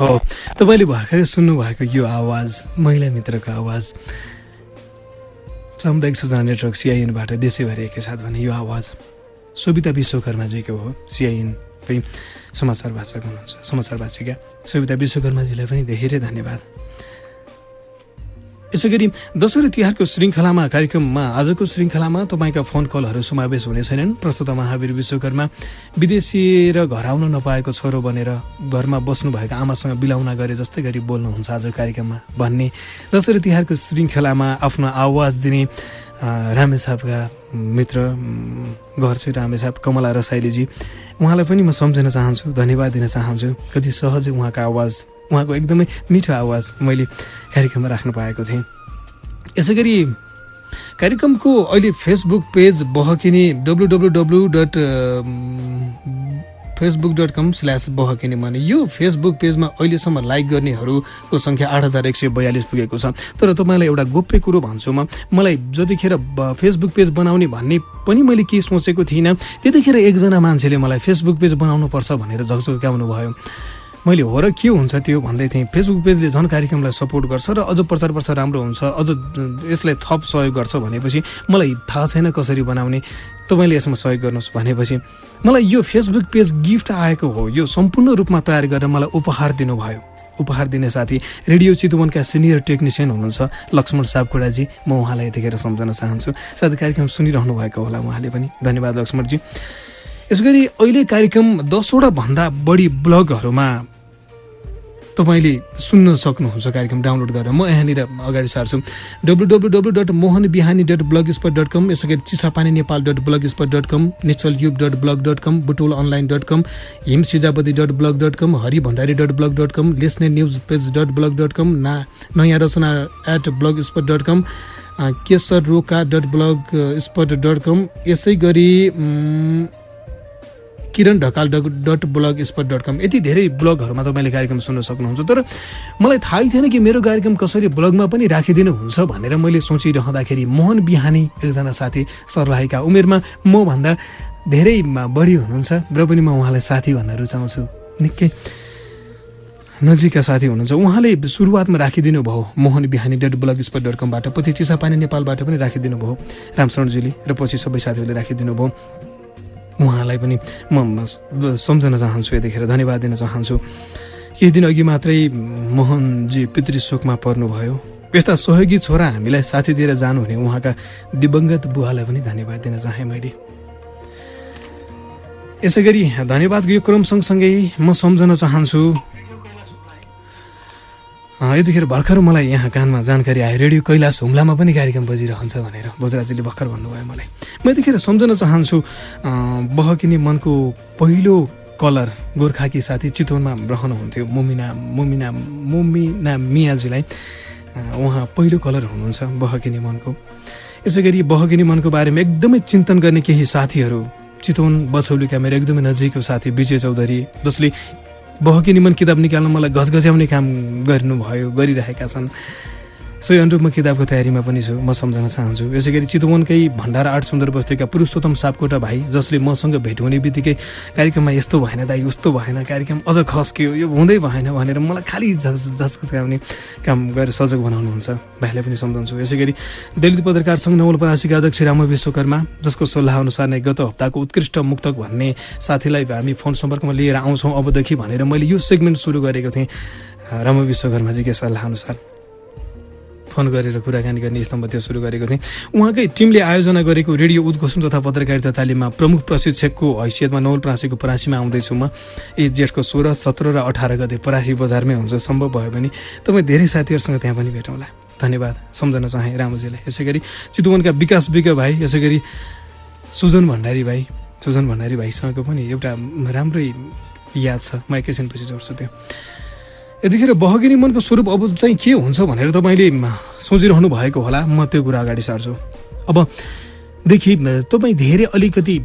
Speaker 21: हो तपाईँले भर्खरै सुन्नुभएको यो आवाज महिला मित्रको आवाज। सामुदायिक सूचना नेटवर्क सिआइएनबाट देशैभरि एकैसाथ भने यो आवाज सोभिता विश्वकर्माजीको हो। सिआइएनकै समाचार भाषक हुनुहुन्छ। समाचार भाषिका सविता विश्वकर्माजीलाई पनि धेरै धन्यवाद। यसै गरी दसैँ तिहारको श्रृङ्खलामा कार्यक्रममा आजको श्रृङ्खलामा तपाईँका फोन कलहरू समावेश हुने छैनन्। प्रस्तुत महावीर विश्वकर्मा विदेशी र घर आउन नपाएको छोरो बनेर घरमा बस्नुभएको आमासँग बिलाउन गरे जस्तै गरी बोल्नुहुन्छ आज कार्यक्रममा। भन्ने दसैँ तिहारको श्रृङ्खलामा आफ्नो आवाज दिने रामेछापका मित्र घर छु रामेछाप कमला रसाइलीजी उहाँलाई पनि म सम्झिन चाहन्छु धन्यवाद दिन चाहन्छु। कति सहजै उहाँको आवाज उहाँको एकदमै मिठो आवाज मैले कार्यक्रममा राख्नु पाएको थिएँ। यसै गरी कार्यक्रमको अहिले Facebook page बहकिने W W W dot Facebook dot com slash बहकिने भने यो फेसबुक पेजमा अहिलेसम्म लाइक गर्नेहरूको सङ्ख्या आठ हजार एक सय बयालिस पुगेको छ। तर तपाईँलाई एउटा गोप्य कुरो भन्छु म। मलाई जतिखेर फेसबुक पेज बनाउने भन्ने पनि मैले के सोचेको थिइनँ। त्यतिखेर एकजना मान्छेले मलाई फेसबुक पेज बनाउनुपर्छ भनेर झकझक्याउनु भयो मैले हो र के हुन्छ त्यो भन्दै थिएँ। फेसबुक पेजले झन् कार्यक्रमलाई सपोर्ट गर्छ र अझ प्रचार प्रसार राम्रो हुन्छ अझ यसलाई थप सहयोग गर्छ भनेपछि मलाई थाहा छैन कसरी बनाउने। तपाईँले यसमा सहयोग गर्नुहोस् भनेपछि मलाई यो फेसबुक पेज गिफ्ट आएको हो। यो सम्पूर्ण रूपमा तयार गरेर मलाई उपहार दिनुभयो। उपहार दिने साथी रेडियो चितवनका सिनियर टेक्निसियन हुनुहुन्छ लक्ष्मण सापकोडाजी म उहाँलाई यतिखेर सम्झन चाहन्छु। सायद कार्यक्रम सुनिरहनु भएको होला उहाँले पनि। धन्यवाद लक्ष्मणजी। यसो गरी अहिले कार्यक्रम दसवटा भन्दा बढी ब्लगहरूमा तपाईँले सुन्न सक्नुहुन्छ कार्यक्रम डाउनलोड गरेर। म यहाँनिर अगाडि सार्छु। W W W dot Mohan Bihani dot blogspot dot com यसो गरी Chisapani Nepal dot blogspot dot com Nishchal युब dot blog dot com Butol online dot com Him Sijapati dot blog dot com Hari Bhandari dot blog dot com लेस्ने news page dot blog dot com ना नयाँ रचना at blogspot dot com Keshar Roka dot blogspot dot com यसै गरी Kiran Dhakal dot blogspot dot com यति धेरै ब्लगहरूमा तपाईँले कार्यक्रम सुन्न सक्नुहुन्छ तर मलाई थाहै थिएन कि मेरो कार्यक्रम कसरी ब्लगमा पनि राखिदिनु हुन्छ भनेर मैले सोचिरहँदाखेरि मोहन बिहानी एकजना साथी सर्लाहीका उमेरमा मभन्दा धेरै बढी हुनुहुन्छ र पनि म उहाँलाई साथी भन्न रुचाउँछु। निकै नजिकका साथी हुनुहुन्छ। उहाँले सुरुवातमा राखिदिनु भयो Mohan Bihani dot blogspot dot कमबाट पछि चिसापानी नेपालबाट पनि राखिदिनु भयो। रामशरणजीले र पछि सबै साथीहरूले राखिदिनु भयो। उहाँलाई पनि म सम्झन चाहन्छु यतिखेर धन्यवाद दिन चाहन्छु। केही दिन अघि मात्रै मोहनजी पितृशोकमा पर्नुभयो। यस्ता सहयोगी छोरा हामीलाई साथी दिएर जानुहुने उहाँका दिवङ्गत बुवालाई पनि धन्यवाद दिन चाहेँ मैले। यसै गरी धन्यवादको यो क्रम सँगसँगै म सम्झन चाहन्छु। यतिखेर भर्खर मलाई यहाँ कानमा जानकारी आयो। रेडियो कैलाश हुम्लामा पनि कार्यक्रम बजिरहन्छ भनेर बजराजीले भर्खर भन्नुभयो मलाई। म यतिखेर सम्झन चाहन्छु बहकिने मनको पहिलो कलर गोर्खाकी साथी चितवनमा रहनुहुन्थ्यो। मुमिना मुमिना मुमिना मियाजीलाई उहाँ पहिलो कलर हुनुहुन्छ बहकिने मनको। यसै गरी बहकिने मनको बारेमा एकदमै चिन्तन गर्ने केही साथीहरू चितवन बछौलीका मेरो एकदमै नजिकको साथी विजय चौधरी जसले बहकिनी मन किताब निकाल्न मलाई घचघच्याउने काम गर्नुभयो गरिरहेका छन्। सो यो अनुरूपमा किताबको तयारीमा पनि छु म सम्झन चाहन्छु। यसै गरी चितवनकै भण्डार आठ सुन्दर बस्तीका पुरुषोत्तम सापकोटा भाइ जसले मसँग भेट हुने बित्तिकै कार्यक्रममा यस्तो भएन दाइ उस्तो भएन कार्यक्रम अझ खस्कियो यो हुँदै भएन भनेर मलाई खालि झस झस्काउने काम गरेर सजग बनाउनुहुन्छ। भाइलाई पनि सम्झन्छु। यसै गरी दलित पत्रकार सङ्घ नवलपरासीका अध्यक्ष राम विश्वकर्मा जसको सल्लाह अनुसार नै गत हप्ताको उत्कृष्ट मुक्तक भन्ने साथीलाई हामी फोन सम्पर्कमा लिएर आउँछौँ अबदेखि भनेर मैले यो सेगमेन्ट सुरु गरेको थिएँ। राम विश्वकर्माजीकै सल्लाह अनुसार। फोन गरेर कुराकानी गर्ने स्तम्भ त्यो सुरु गरेको थिएँ। उहाँकै टिमले आयोजना गरेको रेडियो उद्घोषण तथा पत्रकारिता तालिममा प्रमुख प्रशिक्षकको हैसियतमा नवलपरासीको परासीमा आउँदैछु म। यी जेठको सोह्र सत्र र अठार गते परासी बजारमै हुन्छ। सम्भव भयो भने तपाईँ धेरै साथीहरूसँग त्यहाँ पनि भेटौँला। धन्यवाद। सम्झन चाहेँ रामुजीलाई यसै गरी चितवनका विकास विक भाइ यसै गरी सुजन भण्डारी भाइ सुजन भण्डारी भाइसँगको पनि एउटा राम्रै याद छ। म एकैछिनपछि जोड्छु त्यो। यतिखेर बहगिनी मनको स्वरूप अब चाहिँ के हुन्छ भनेर तपाईँले सोचिरहनु भएको होला म त्यो कुरा अगाडि सार्छु। अब देखि तपाईँ धेरै अलिकति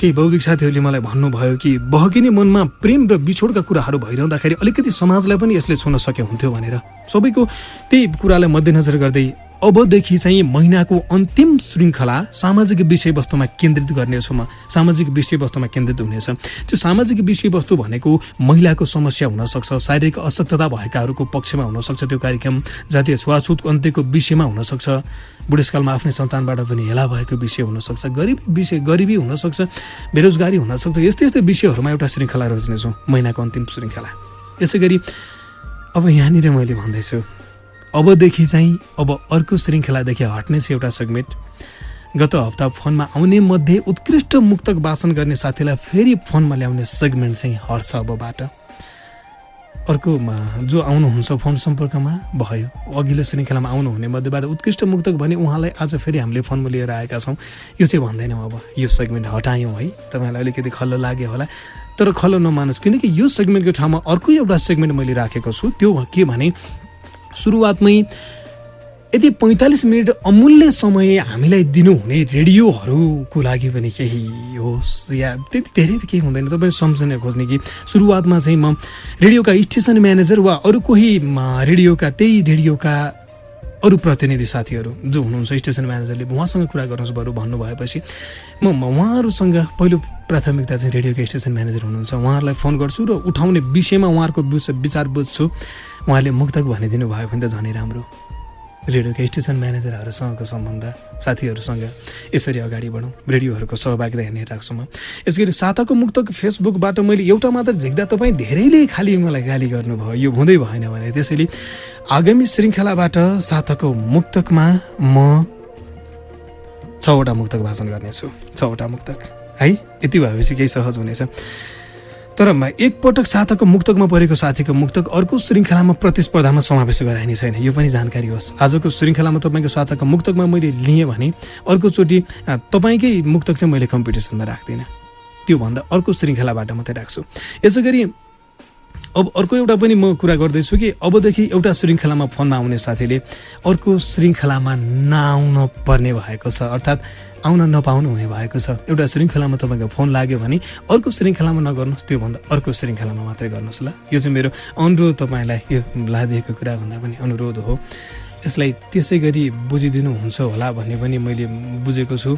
Speaker 21: केही बौद्धिक साथीहरूले मलाई भन्नुभयो कि बहकिने मनमा प्रेम र बिछोडका कुराहरू भइरहँदाखेरि अलिकति समाजलाई पनि यसले छुन सके हुन्थ्यो भनेर। सबैको त्यही कुरालाई मध्यनजर गर्दै अबदेखि चाहिँ महिनाको अन्तिम श्रृङ्खला सामाजिक विषयवस्तुमा केन्द्रित गर्नेछु म। सामाजिक विषयवस्तुमा केन्द्रित हुनेछ। त्यो सामाजिक विषयवस्तु भनेको महिलाको समस्या हुनसक्छ शारीरिक अशक्तता भएकाहरूको पक्षमा हुनसक्छ त्यो कार्यक्रम जातीय छुवाछुत अन्त्यको विषयमा हुनसक्छ। बुढेसकालमा आफ्नै सन्तानबाट पनि हेला भएको विषय हुनसक्छ। गरिबी विषय गरिबी हुनसक्छ बेरोजगारी हुनसक्छ यस्तै यस्तै विषयहरूमा एउटा श्रृङ्खला रोज्नेछु महिनाको अन्तिम श्रृङ्खला। यसै गरी अब यहाँनिर मैले भन्दैछु अबदेखि चाहिँ अब अर्को श्रृङ्खलादेखि हट्ने छ एउटा सेगमेन्ट गत हप्ता फोनमा आउने मध्ये उत्कृष्ट मुक्तक वाचन गर्ने साथीलाई फेरि फोनमा ल्याउने सेगमेन्ट चाहिँ हट्छ अबबाट। अर्को जो आउनुहुन्छ फोन सम्पर्कमा भयो। अघिल्लो श्रृङ्खलामा आउनुहुने मध्येबाट उत्कृष्ट मुक्तक भने उहाँलाई आज फेरि हामीले फोनमा लिएर आएका छौँ। यो चाहिँ भन्दैनौँ अब यो सेगमेन्ट हटायौँ है। तपाईँलाई अलिकति खल्लो लाग्यो होला। तर खल्लो नमानुहोस् किनकि यो सेगमेन्टको ठाउँमा अर्को एउटा सेगमेन्ट मैले राखेको छु। त्यो के भने सुरुवातमै यदि पैँतालिस मिनट अमूल्य समय हामीलाई दिनुहुने रेडियोहरूको लागि पनि केही होस् या त्यति धेरै त केही हुँदैन। तपाईँ सम्झने खोज्ने कि सुरुवातमा चाहिँ म रेडियोका स्टेसन म्यानेजर वा अरू कोही रेडियोका त्यही रेडियोका अरू प्रतिनिधि साथीहरू जो हुनुहुन्छ स्टेसन म्यानेजरले उहाँसँग कुरा गर्नुहोस् बरु भन्नुभएपछि म म उहाँहरूसँग पहिलो प्राथमिकता चाहिँ रेडियोको स्टेसन म्यानेजर हुनुहुन्छ। उहाँहरूलाई फोन गर्छु र उठाउने विषयमा उहाँहरूको विच- विचार बुझ्छु। उहाँले मुक्तक भनिदिनु भयो भने त झनै राम्रो। रेडियोका स्टेसन म्यानेजरहरूसँगको सम्बन्ध साथीहरूसँग यसरी अगाडि बढौँ। रेडियोहरूको सहभागिता हेर्ने राख्छु म। यस गरी साताको मुक्तक फेसबुकबाट मैले एउटा मात्र झिक्दा तपाईँ धेरैले खालि मलाई गाली गर्नुभयो। यो हुँदै भएन भने त्यसैले आगामी श्रृङ्खलाबाट साताको मुक्तकमा म छवटा मुक्तक भाषण गर्नेछु। छवटा मुक्तक है यति भएपछि केही सहज हुनेछ। तर एकपटक साताको मुक्तकमा परेको साथीको मुक्तक अर्को श्रृङ्खलामा प्रतिस्पर्धामा समावेश गराइने छैन। यो पनि जानकारी होस्। आजको श्रृङ्खलामा तपाईँको साताको मुक्तकमा मैले लिएँ भने अर्कोचोटि तपाईँकै मुक्तक चाहिँ मैले कम्पिटिसनमा राख्दिनँ। त्योभन्दा अर्को श्रृङ्खलाबाट मात्रै राख्छु। यसै गरी अब अर्को एउटा पनि म कुरा गर्दैछु कि अबदेखि एउटा श्रृङ्खलामा फोनमा आउने साथीले अर्को श्रृङ्खलामा नआउन पर्ने भएको छ अर्थात् आउन नपाउनु हुने भएको छ। एउटा श्रृङ्खलामा तपाईँको फोन लाग्यो भने अर्को श्रृङ्खलामा नगर्नुहोस् त्योभन्दा अर्को श्रृङ्खलामा मात्रै गर्नुहोस् ल। यो चाहिँ मेरो अनुरोध तपाईँलाई यो लादिएको कुरा भन्दा पनि अनुरोध हो। यसलाई त्यसै गरी बुझिदिनुहुन्छ होला भन्ने पनि मैले बुझेको छु।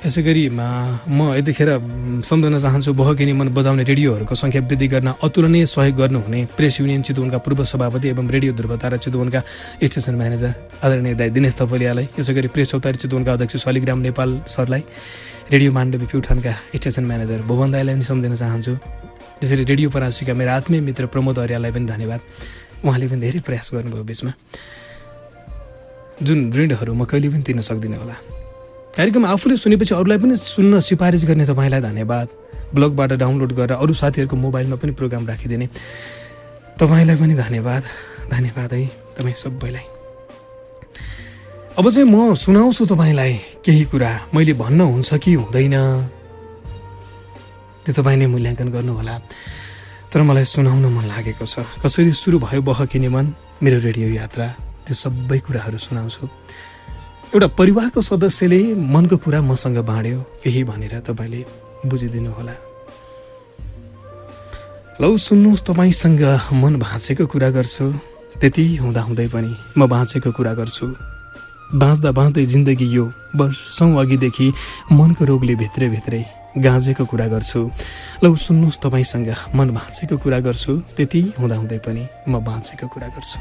Speaker 21: यसै गरी म यतिखेर सम्झन चाहन्छु बहकिनी मन बजाउने रेडियोहरूको सङ्ख्या वृद्धि गर्न अतुलनीय सहयोग गर्नुहुने प्रेस युनियन चितवनका पूर्व सभापति एवं रेडियो ध्रुवतारा चितवनका स्टेसन म्यानेजर आदरणीय दाई दिनेश थपलियालाई यसै गरी प्रेस चौतारी चितवनका अध्यक्ष शालिग्राम नेपाल सरलाई रेडियो माण्डवी प्युठानका स्टेसन म्यानेजर भुवन दाईलाई पनि सम्झिन चाहन्छु। त्यसरी रेडियो परासीका मेरा आत्मीय मित्र प्रमोद अर्यालाई पनि धन्यवाद। उहाँले पनि धेरै प्रयास गर्नुभयो बिचमा। जुन ऋणहरू म कहिले पनि तिर्न सक्दिनँ होला। कार्यक्रम आफूले सुनेपछि अरूलाई पनि सुन्न सिफारिस गर्ने तपाईँलाई धन्यवाद। ब्लगबाट डाउनलोड गरेर अरू साथीहरूको मोबाइलमा पनि प्रोग्राम राखिदिने तपाईँलाई पनि धन्यवाद। धन्यवाद है तपाईँ सबैलाई। अब चाहिँ म सुनाउँछु तपाईँलाई केही कुरा। मैले भन्न हुन्छ कि हुँदैन? त्यो तपाईँ नै मूल्याङ्कन गर्नुहोला। तर मलाई सुनाउन मन लागेको छ। कसरी सुरु भयो बहकिने मन? मेरो रेडियो यात्रा। त्यो सबै कुराहरू सुनाउँछु। एउटा परिवारको सदस्यले मनको कुरा मसँग बाँड्यो। केही भनेर तपाईँले बुझिदिनु होला लौ सुन्नुहोस् तपाईँसँग मन भाँचेको कुरा गर्छु। त्यति हुँदाहुँदै पनि म बाँचेको कुरा गर्छु। बाँच्दा बाँच्दै जिन्दगी यो वर्षौँ अघिदेखि मनको रोगले भित्रै भित्रै गाँजेको कुरा गर्छु। लौ सुन्नुहोस् तपाईँसँग मन भाँचेको कुरा गर्छु। त्यति हुँदाहुँदै पनि म बाँचेको कुरा गर्छु।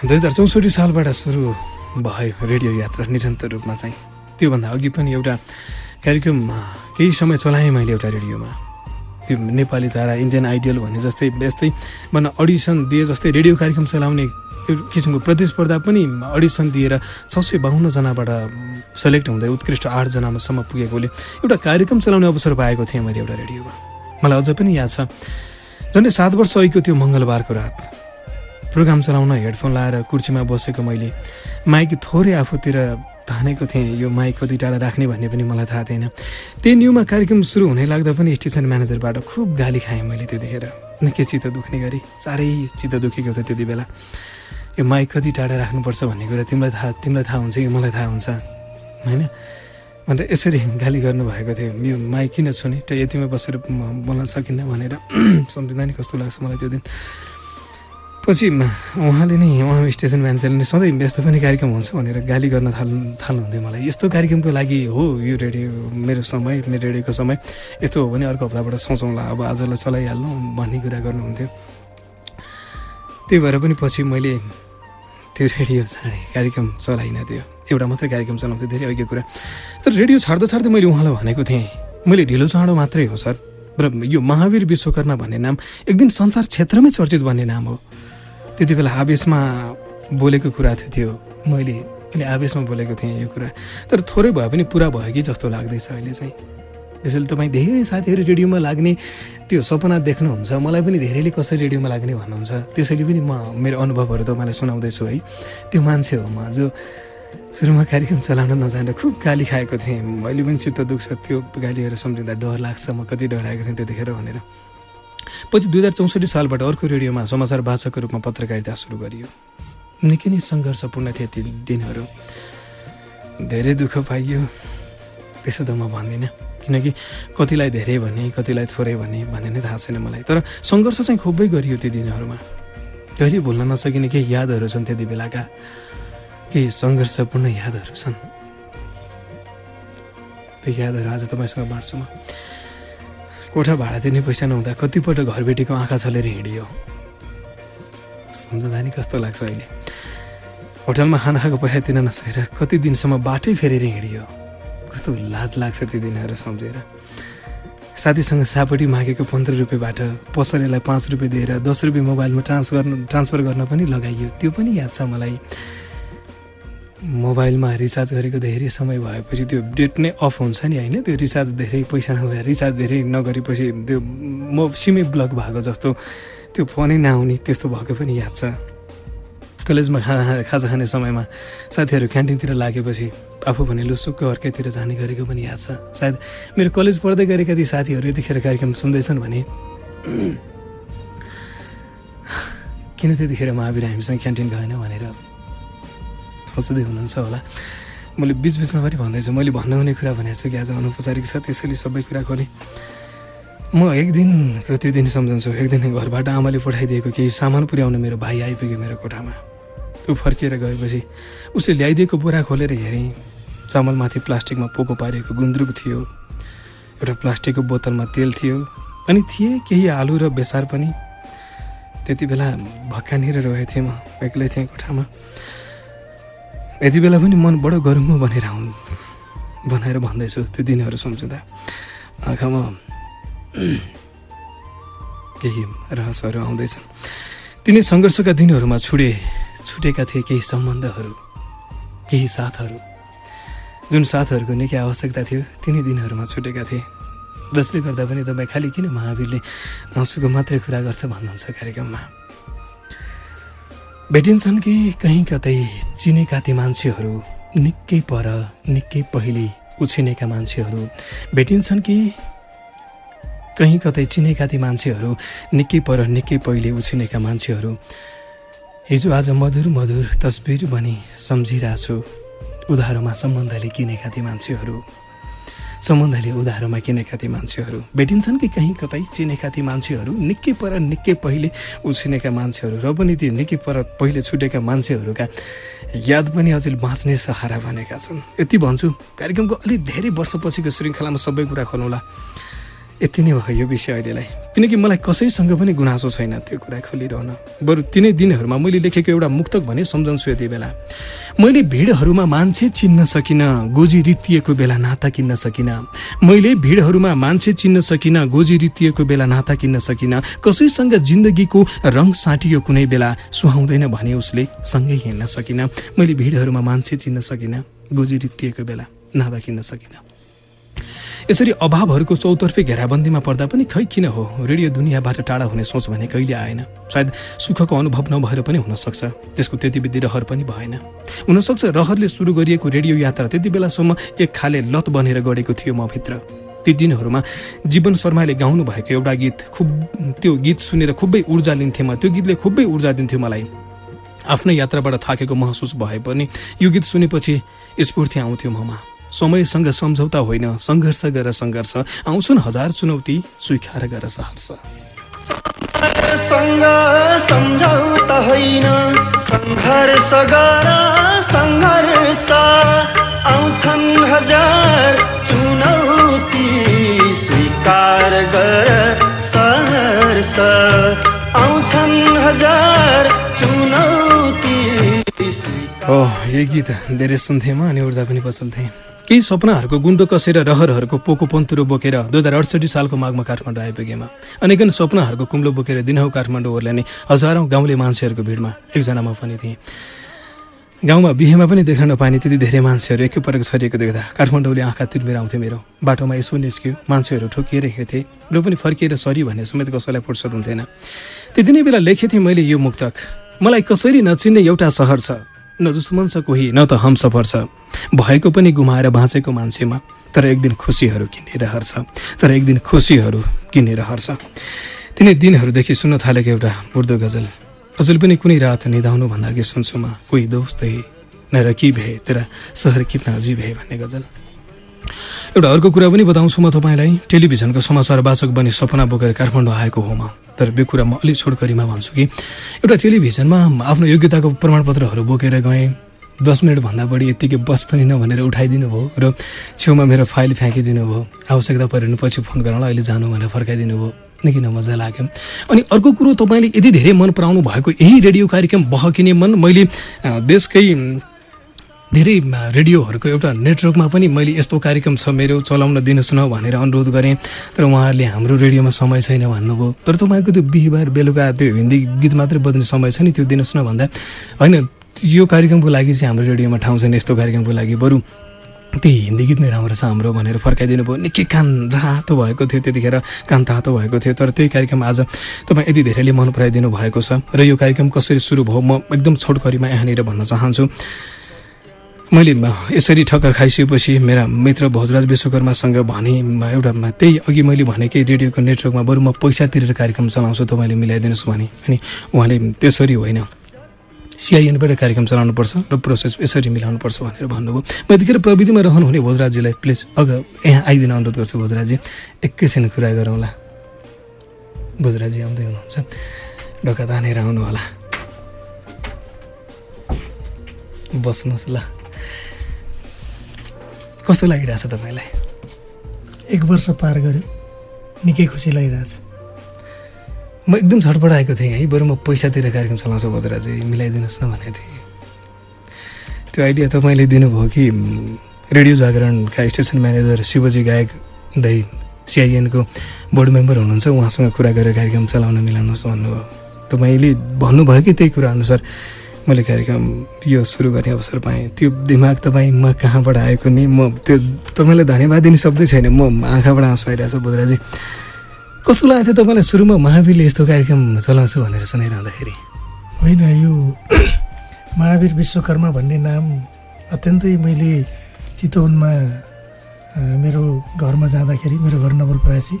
Speaker 21: दुई हजार चौसठी सालबाट सुरु भयो रेडियो यात्रा निरन्तर रूपमा चाहिँ। त्योभन्दा अघि पनि एउटा कार्यक्रम केही समय चलाएँ मैले एउटा रेडियोमा। त्यो नेपाली तारा इन्डियन आइडियल भन्ने जस्तै यस्तै भन्न अडिसन दिए जस्तै रेडियो कार्यक्रम चलाउने किसिमको प्रतिस्पर्धा पनि अडिसन दिएर छ सय बाहन्नजनाबाट सेलेक्ट हुँदै उत्कृष्ट आठजनासम्म पुगेकोले एउटा कार्यक्रम चलाउने अवसर पाएको थिएँ मैले एउटा रेडियोमा। मलाई अझ पनि याद छ। झन्डै सात वर्ष अघिको त्यो मङ्गलबारको रात। प्रोग्राम चलाउन हेडफोन लाएर कुर्सीमा बसेको मैले। माइक थोरै आफूतिर तानेको थिएँ यो माइक कति टाढा राख्ने भन्ने पनि मलाई थाहा थिएन। त्यही न्युमा कार्यक्रम सुरु हुने लाग्दा पनि स्टेसन म्यानेजरबाट खुब गाली खाएँ मैले त्यतिखेर निकै चित्त दुख्ने गरी साह्रै चित्त दुखेको थियो त्यति बेला। यो माइक कति टाढा राख्नुपर्छ भन्ने कुरा तिमीलाई थाहा तिमीलाई थाहा हुन्छ कि मलाई थाहा हुन्छ? होइन? भनेर यसरी गाली गर्नुभएको थियो। यो माइक किन छुने? त्यो यतिमा बसेर बोल्न सकिनँ भनेर। [CLEARS THROAT] सम्झिँदा नि कस्तो लाग्छ मलाई त्यो दिन। पछि उहाँले नै उहाँ स्टेसन म्यानेजरले नै सधैँ व्यस्त पनि कार्यक्रम हुन्छ भनेर गाली गर्न थाल्नु थाल्नुहुन्थ्यो मलाई। यस्तो कार्यक्रमको लागि हो यो रेडियो मेरो समय मेरो रेडियोको समय। यस्तो हो भने अर्को हप्ताबाट सोचौँला अब आजलाई चलाइहाल्नु भन्ने कुरा गर्नुहुन्थ्यो। त्यही भएर पनि पछि मैले त्यो रेडियो छाडेँ कार्यक्रम चलाइनँ त्यो। एउटा मात्रै कार्यक्रम चलाउँथेँ धेरै अघिको कुरा। तर रेडियो छाड्दा छाड्दै मैले उहाँलाई भनेको थिएँ मैले ढिलो चाँडो मात्रै हो सर। र यो महावीर विश्वकर्मा भन्ने नाम एक दिन संसार क्षेत्रमै चर्चित भन्ने नाम हो। त्यति बेला आवेशमा बोलेको कुरा थियो। त्यो मैले अहिले आवेशमा बोलेको थिएँ यो कुरा। तर थोरै भए पनि पुरा भयो कि जस्तो लाग्दैछ अहिले चाहिँ। त्यसैले तपाईँ धेरै साथीहरू रेडियोमा लाग्ने त्यो सपना देख्नुहुन्छ। मलाई पनि धेरैले कसरी रेडियोमा लाग्ने भन्नुहुन्छ। त्यसैले पनि म मेरो अनुभवहरू तपाईँलाई सुनाउँदैछु है। त्यो मान्छे हो म जो सुरुमा कार्यक्रम चलाउन नजानेर खुब गाली खाएको थिएँ। मैले पनि चित्त दुख्छ त्यो गालीहरू सम्झिँदा डर लाग्छ। म कति डराएको थिएँ त्यतिखेर भनेर। पछि दुई हजार चौसठी सालबाट अर्को रेडियोमा समाचार वाचकको रूपमा पत्रकारिता सुरु गरियो। निकै नै सङ्घर्षपूर्ण थिए ती दिनहरू। धेरै दुःख पाइयो। त्यसो त म भन्दिनँ। किनकि कतिलाई धेरै भने कतिलाई थोरै भने भन्ने नै थाहा छैन मलाई। तर सङ्घर्ष चाहिँ खुबै गरियो ती दिनहरूमा। कहिले भुल्न नसकिने केही यादहरू छन् त्यति बेलाका। केही सङ्घर्षपूर्ण यादहरू छन्। त्यो यादहरू आज तपाईँसँग बाँड्छु म। कोठा भाडा तिर्ने पैसा नहुँदा कतिपल्ट घरबेटीको आँखा छलेर हिँडियो। सम्झँदा नि कस्तो लाग्छ अहिले? होटलमा खाना खाएको पैसा तिर्न नसकेर कति दिनसम्म बाटै फेरेर हिँडियो। कस्तो लाज लाग्छ ती दिनहरू सम्झेर। साथीसँग सापट्टि मागेको पन्ध्र रुपियाँबाट पसलेलाई पाँच रुपियाँ दिएर दस रुपियाँ मोबाइलमा ट्रान्सफर गर्न ट्रान्सफर गर्न पनि लगाइयो। त्यो पनि याद छ मलाई। मोबाइलमा रिचार्ज गरेको धेरै समय भएपछि त्यो डेट नै अफ हुन्छ नि होइन? त्यो रिचार्ज धेरै पैसा नहुँदा रिचार्ज धेरै नगरेपछि त्यो म सिमै ब्लक भएको जस्तो त्यो फोनै नआउने त्यस्तो भएको पनि याद छ। कलेजमा खा खाजा खाने समयमा साथीहरू क्यान्टिनतिर लागेपछि आफू भने लुसुक्क अर्कैतिर जाने गरेको पनि याद छ। सायद मेरो कलेज पढ्दै गरेका ती साथीहरू यतिखेर कार्यक्रम सुन्दैछन् भने किन त्यतिखेर महावीर हामीसँग क्यान्टिन गएन भनेर सोच्दै हुनुहुन्छ होला। मैले बिच बिचमा पनि भन्दैछु मैले भन्नुहुने कुरा भनेको छु कि आज अनौपचारिक छ त्यसैले सबै कुरा खोलेँ म एक दिनको त्यो दिन सम्झन्छु एक दिन घरबाट आमाले पठाइदिएको केही सामान पुर्याउन मेरो भाइ आइपुग्यो मेरो कोठामा। ऊ फर्किएर गएपछि उसले ल्याइदिएको बोरा खोलेर हेरेँ। चामलमाथि प्लास्टिकमा पोको पारिएको गुन्द्रुक थियो एउटा प्लास्टिकको बोतलमा तेल थियो अनि थिए केही आलु र बेसार पनि। त्यति बेला भक्कानिर रहेको थिएँ म एक्लै थिएँ कोठामा। यति बेला पनि मन बडो गरुङ्गो भनेर आउँ बनाएर भन्दैछु त्यो दिनहरू सम्झँदा। आँखामा केही रहस्यहरू आउँदैछन्। तिनी सङ्घर्षका दिनहरूमा छुडे छुटेका थिए केही सम्बन्धहरू केही साथहरू। जुन साथहरूको निकै आवश्यकता थियो तिनै दिनहरूमा छुटेका थिए। जसले गर्दा पनि तपाईँ खालि किन महावीरले आँसुको मात्रै कुरा गर्छ भन्नुहुन्छ कार्यक्रममा? भेटिन्छन् कि कहीँ कतै चिनेका ती मान्छेहरू निकै पर निकै पहिले उछिनेका मान्छेहरू? भेटिन्छन् कि कहीँ कतै चिनेका ती मान्छेहरू निकै पर निकै पहिले उछिनेका मान्छेहरू? हिजो आज मधुर मधुर तस्बिर बनी सम्झिरहेछु उधारोमा सम्बन्धले किनेका ती मान्छेहरू। सम्बन्धले उधारोमा किनेका ती मान्छेहरू भेटिन्छन् कि कहीँ कतै चिनेका ती मान्छेहरू? निकै पर निकै पहिले उछिनेका मान्छेहरू र पनि ती निकै पर पहिले छुटेका मान्छेहरूका याद पनि अझै बाँच्ने सहारा बनेका छन्। यति भन्छु कार्यक्रमको अलिक धेरै वर्षपछिको श्रृङ्खलामा सबै कुरा खोलौँला। यति नै भयो यो विषय अहिलेलाई किनकि मलाई कसैसँग पनि गुनासो छैन त्यो कुरा खोलिरहन। बरु तिनै दिनहरूमा मैले लेखेको एउटा मुक्तक भने सम्झन्छु यति बेला। मैले भिडहरूमा मान्छे चिन्न सकिनँ गोजी रित्तिएको बेला नाता किन्न सकिनँ। मैले भिडहरूमा मान्छे चिन्न सकिनँ गोजी रित्तिएको बेला नाता किन्न सकिनँ। कसैसँग जिन्दगीको रङ साटियो कुनै बेला सुहाउँदैन भने उसले सँगै हिँड्न सकिनँ। मैले भिडहरूमा मान्छे चिन्न सकिनँ गोजी रित्तिएको बेला नाता किन्न सकिनँ। यसरी अभावहरूको चौतर्फी घेराबन्दीमा पर्दा पनि खै किन हो? रेडियो दुनियाँबाट टाढा हुने सोच भने कहिले आएन। सायद सुखको अनुभव नभएर पनि हुनसक्छ। त्यसको त्यति बित्ति रहर पनि भएन। हुनसक्छ रहरले सुरु गरिएको रेडियो यात्रा त्यति बेलासम्म एक खाले लत बनेर गढेको थियो म भित्र। ती दिनहरूमा जीवन शर्माले गाउनु भएको एउटा गीत खुब त्यो गीत सुनेर खुबै ऊर्जा लिन्थेँ म। त्यो गीतले खुबै ऊर्जा दिन्थ्यो मलाई। आफ्नै यात्राबाट थाकेको महसुस भए पनि यो गीत सुनेपछि स्फूर्ति आउँथ्यो ममा। समयसँग सम्झौता होइन सङ्घर्ष गर सङ्घर्ष। आउँछन् हजार चुनौती स्वीकार गर सहर्ष।
Speaker 13: सँग सम्झौता होइन सङ्घर्ष गर सङ्घर्ष। आउँछन् हजार चुनौती स्वीकार गर सहर्ष। आउँछन् हजार चुनौती
Speaker 21: हो यही गीत धेरै सुन्थेँ म अनि ऊर्जा पनि बचल्थेँ केही सपनाहरूको गुन्डो कसेर रहरहरूको पोको पन्तुरो बोकेर दुई हजार अडसठी सालको माघमा काठमाडौँ आइपुगेमा। अनेकन सपनाहरूको कुम्लो बोकेर दिनहुँ काठमाडौँ ओर्ल्याने हजारौँ गाउँले मान्छेहरूको भिडमा एकजना म पनि थिएँ। गाउँमा बिहेमा पनि देख्न नपाइने त्यति धेरै मान्छेहरू एकैपटक छरिएको देख्दा काठमाडौँले आँखा तिर्मेर आउँथ्यो मेरो। बाटोमा यसो निस्क्यो मान्छेहरू ठोकिएर हिँड्थे र पनि फर्किएर सरी भन्ने समेत कसैलाई फुर्सद हुन्थेन। त्यति नै बेला लेखेको थिएँ मैले यो मुक्तक मलाई कसरी नचिन्ने एउटा सहर छ न दुश्मन छ कोही न त हम सफर छ। भएको पनि गुमाएर बाँचेको मान्छेमा तर एक दिन खुसीहरू किनेर हर्छ तर एक दिन खुसीहरू किनेर हर्छ। तिनै दिनहरूदेखि सुन्न थालेको एउटा उर्दू गजल अझै पनि कुनै रात निधाउनुभन्दा अघि सुन्छु म कोही दोस्त है मेरा की भए तेरा सहर कितना अजीब है भन्ने गजल। एउटा अर्को कुरा पनि बताउँछु म तपाईँलाई टेलिभिजनको समाचार वाचक बनी सपना बोकेर काठमाडौँ आएको हो म तर यो कुरा म अलिक छोटकरीमा भन्छु कि एउटा टेलिभिजनमा आफ्नो योग्यताको प्रमाणपत्रहरू बोकेर गएँ। दस मिनटभन्दा बढी यत्तिकै बस पनि नभनेर उठाइदिनु भयो र छेउमा मेरो फाइल फ्याँकिदिनु भयो। आवश्यकता भने पछि फोन गरौँला अहिले जानु भनेर फर्काइदिनु भयो। निकै मजा लाग्यो। अनि अर्को कुरो तपाईँले यति धेरै मन पराउनु भएको यही रेडियो कार्यक्रम बहकिने मन मैले देशकै धेरै रेडियोहरूको एउटा नेटवर्कमा पनि मैले यस्तो कार्यक्रम छ मेरो चलाउन दिनुहोस् न भनेर अनुरोध गरेँ। तर उहाँहरूले हाम्रो रेडियोमा समय छैन भन्नुभयो। तर तपाईँको त्यो बिहिबार बेलुका त्यो हिन्दी गीत मात्रै बज्ने समय छ नि त्यो दिनुहोस् न भन्दा। होइन यो कार्यक्रमको लागि चाहिँ हाम्रो रेडियोमा ठाउँ छैन यस्तो कार्यक्रमको लागि बरु त्यही हिन्दी गीत नै राम्रो छ हाम्रो भनेर फर्काइदिनु भयो। निकै कान रातो भएको थियो त्यतिखेर कान तातो भएको थियो तर त्यही कार्यक्रम आज तपाईँ यति धेरैले मन पराइदिनु भएको छ र यो कार्यक्रम कसरी सुरु भयो म एकदम छोटकरीमा यहाँनिर भन्न चाहन्छु। मैले यसरी ठक्कर खाइसकेपछि मेरा मित्र भोजराज विश्वकर्मासँग भने एउटा त्यही अघि मैले भनेकै रेडियोको नेटवर्कमा बरु म पैसा तिरेर कार्यक्रम चलाउँछु तपाईँले मिलाइदिनुहोस् भने। अनि उहाँले त्यसरी होइन। सिआइएनबाट कार्यक्रम चलाउनुपर्छ र प्रोसेस यसरी मिलाउनुपर्छ भनेर भन्नुभयो। म यतिखेर प्रविधिमा रहनुहुने भोजराजीलाई प्लिज अग यहाँ आइदिन अनुरोध गर्छु भोजराजी एकैछिन कुरा गरौँला। भोजराजी आउँदै हुनुहुन्छ। ढोका तानेर आउनु होला बस्नुहोस् ल। कस्तो लागिरहेछ तपाईँलाई?
Speaker 23: एक वर्ष पार गऱ्यो निकै खुसी लागिरहेछ।
Speaker 21: म एकदम झटपट आएको थिएँ है। बरु म पैसातिर कार्यक्रम चलाउँछु बजराजी मिलाइदिनुहोस् न भनेको थिएँ। त्यो आइडिया तपाईँले दिनुभयो कि रेडियो जागरणका स्टेसन म्यानेजर शिवजी गायक दाई सिआइएनको बोर्ड मेम्बर हुनुहुन्छ। उहाँसँग कुरा गरेर कार्यक्रम चलाउन मिलाउनुहोस् भन्नुभयो। तपाईँले भन्नुभयो कि त्यही कुरा अनुसार मैले कार्यक्रम यो सुरु गर्ने अवसर पाएँ। त्यो दिमाग तपाईँ म कहाँबाट आएको नि? म त्यो तपाईँलाई धन्यवाद दिने शब्दै छैन। म आँखाबाट आँसु आइरहेको छ बोधराजी कस्तो लागेको थियो तपाईँलाई सुरुमा महावीरले यस्तो कार्यक्रम चलाउँछु भनेर सुनाइरहँदाखेरि
Speaker 23: होइन यो [CLEARS THROAT] महावीर विश्वकर्मा भन्ने नाम अत्यन्तै मैले चितवनमा मेरो घरमा जाँदाखेरि मेरो घर नवलपरासी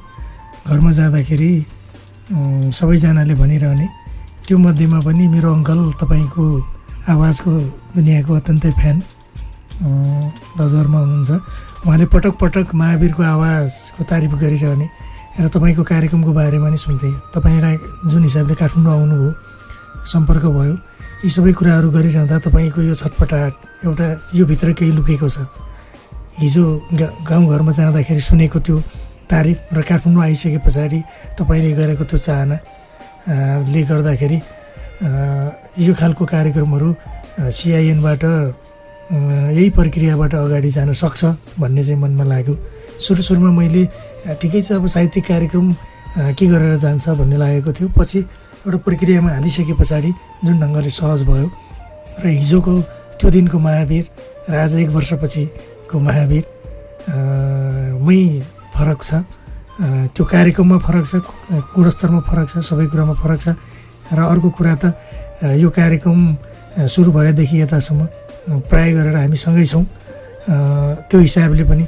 Speaker 23: घरमा जाँदाखेरि सबैजनाले भनिरहने त्यो मध्येमा पनि मेरो अङ्कल तपाईँको आवाजको दुनियाँको अत्यन्तै फ्यान रजरमा हुनुहुन्छ। उहाँले पटक पटक महावीरको आवाजको तारिफ गरिरहने। र तपाईँको कार्यक्रमको बारेमा नि सुन्थेँ तपाईँलाई जुन हिसाबले काठमाडौँ आउनुभयो सम्पर्क भयो यी सबै कुराहरू गरिरहँदा तपाईँको यो छटपटाट एउटा यो भित्र केही लुकेको छ। हिजो गाउँघरमा जाँदाखेरि सुनेको त्यो तारिफ र काठमाडौँ आइसके पछाडि तपाईँले गरेको त्यो चाहना ले गर्दाखेरि यो खालको कार्यक्रमहरू सिआइएनबाट यही प्रक्रियाबाट अगाडि जान सक्छ भन्ने चाहिँ मनमा लाग्यो। सुरु सुरुमा मैले ठिकै छ अब साहित्यिक कार्यक्रम के गरेर जान्छ भन्ने लागेको थियो। पछि एउटा प्रक्रियामा हालिसके पछाडि जुन ढङ्गले सहज भयो र हिजोको त्यो दिनको महावीर र आज एक वर्षपछिको महावीर मै फरक छ। त्यो कार्यक्रममा फरक छ गुणस्तरमा फरक छ सबै कुरामा फरक छ। र अर्को कुरा त यो कार्यक्रम सुरु भएदेखि यतासम्म प्राय गरेर हामी सँगै छौँ। त्यो हिसाबले पनि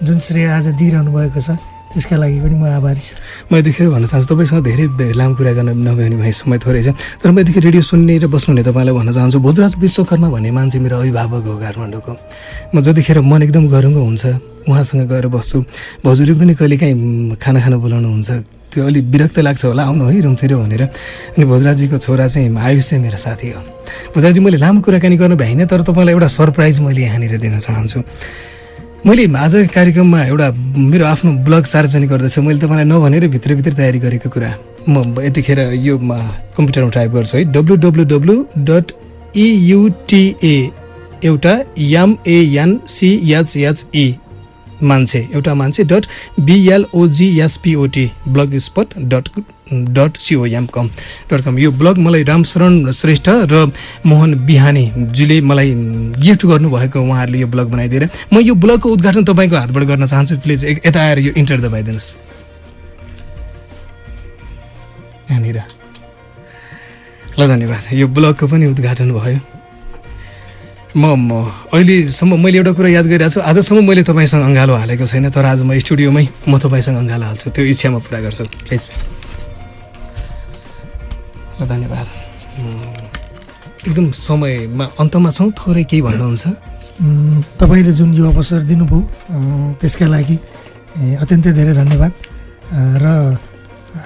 Speaker 23: जुन श्रेय आज दिइरहनु भएको छ त्यसका लागि पनि म आभारी छु।
Speaker 21: म यतिखेर भन्न चाहन्छु तपाईँसँग धेरै लामो कुरा गर्न नभए भने समय थोरै छ। तर म यतिखेर रेडियो सुन्ने र बस्नुहुने तपाईँलाई भन्न चाहन्छु भोजराज विश्वकर्मा भन्ने मान्छे मेरो अभिभावक हो काठमाडौँको। म जतिखेर मन एकदम गरुङ्गो हुन्छ उहाँसँग गएर बस्छु। भाउजूले पनि कहिलेकाहीँ म, खाना खान बोलाउनुहुन्छ त्यो अलिक विरक्त लाग्छ होला आउनु है रुमतिर भनेर। अनि भोजराजीको छोरा चाहिँ आयुष चाहिँ मेरो साथी हो। भोजराजी मैले लामो कुराकानी गर्नु भ्याइनँ तर तपाईँलाई एउटा सरप्राइज मैले यहाँनिर दिन चाहन्छु। मैले आजको कार्यक्रममा एउटा मेरो आफ्नो ब्लग सार्वजनिक गर्दैछु। मैले तपाईँलाई नभनेर भित्रभित्र तयारी गरेको कुरा। म यतिखेर यो कम्प्युटरमा टाइप गर्छु है। W W W dot EUTA एउटा एमएनसिएचएचई मान्छे एउटा मान्छे dot BLOGSPOT blog spot dot dot COM com dot com यो ब्लग मलाई रामशरण श्रेष्ठ र मोहन बिहानीजीले मलाई गिफ्ट गर्नुभएको उहाँहरूले यो ब्लग बनाइदिएर म यो ब्लगको उद्घाटन तपाईँको हातबाट गर्न चाहन्छु। प्लिज यता आएर यो इन्टर दबाइदिनुहोस्। यहाँनिर। ल धन्यवाद। यो ब्लगको पनि उद्घाटन भयो। म म अहिलेसम्म मैले एउटा कुरा याद गरिरहेको छु। आजसम्म मैले तपाईँसँग अँगालो हालेको छैन तर आज म स्टुडियोमै म तपाईँसँग अँगालो हाल्छु। त्यो इच्छा म पुरा गर्छु प्लिज। धन्यवाद। एकदम समयमा अन्तमा छौँ थोरै केही भन्नुहुन्छ?
Speaker 23: तपाईँले जुन यो अवसर दिनुभयो त्यसका लागि अत्यन्तै धेरै धन्यवाद। र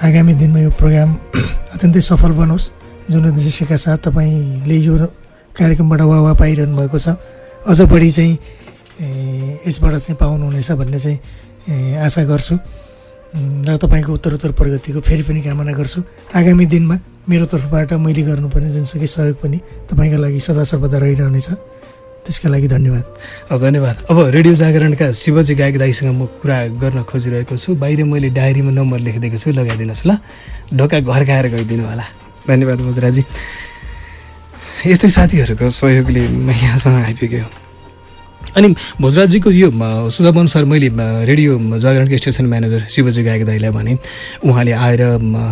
Speaker 23: आगामी दिनमा यो प्रोग्राम अत्यन्तै सफल बनोस्। जुन उद्देश्यका साथ तपाईँले यो कार्यक्रमबाट वाह पाइरहनु भएको छ। अझ बढी चाहिँ यसबाट चाहिँ पाउनुहुनेछ भन्ने चाहिँ आशा गर्छु। र तपाईँको उत्तरोत्तर प्रगतिको फेरि पनि कामना गर्छु। आगामी दिनमा मेरो तर्फबाट मैले गर्नुपर्ने जुनसुकै सहयोग पनि तपाईँको लागि सदा सर्वदा रहिरहनेछ। त्यसका लागि धन्यवाद।
Speaker 21: हस् धन्यवाद। अब रेडियो जागरणका शिवजी गायक दाईसँग म कुरा गर्न खोजिरहेको छु। बाहिर मैले डायरीमा नम्बर लेखिदिएको छु लगाइदिनुहोस् ल। ढोका घर खाएर गइदिनु होला। धन्यवाद बजराजी। यस्तै साथीहरूको सहयोगले म यहाँसँग आइपुग्यो। अनि भोजराजजीको यो सुझाव अनुसार मैले रेडियो जागरणको स्टेसन म्यानेजर शिवजी गायक दाईलाई भने उहाँले आएर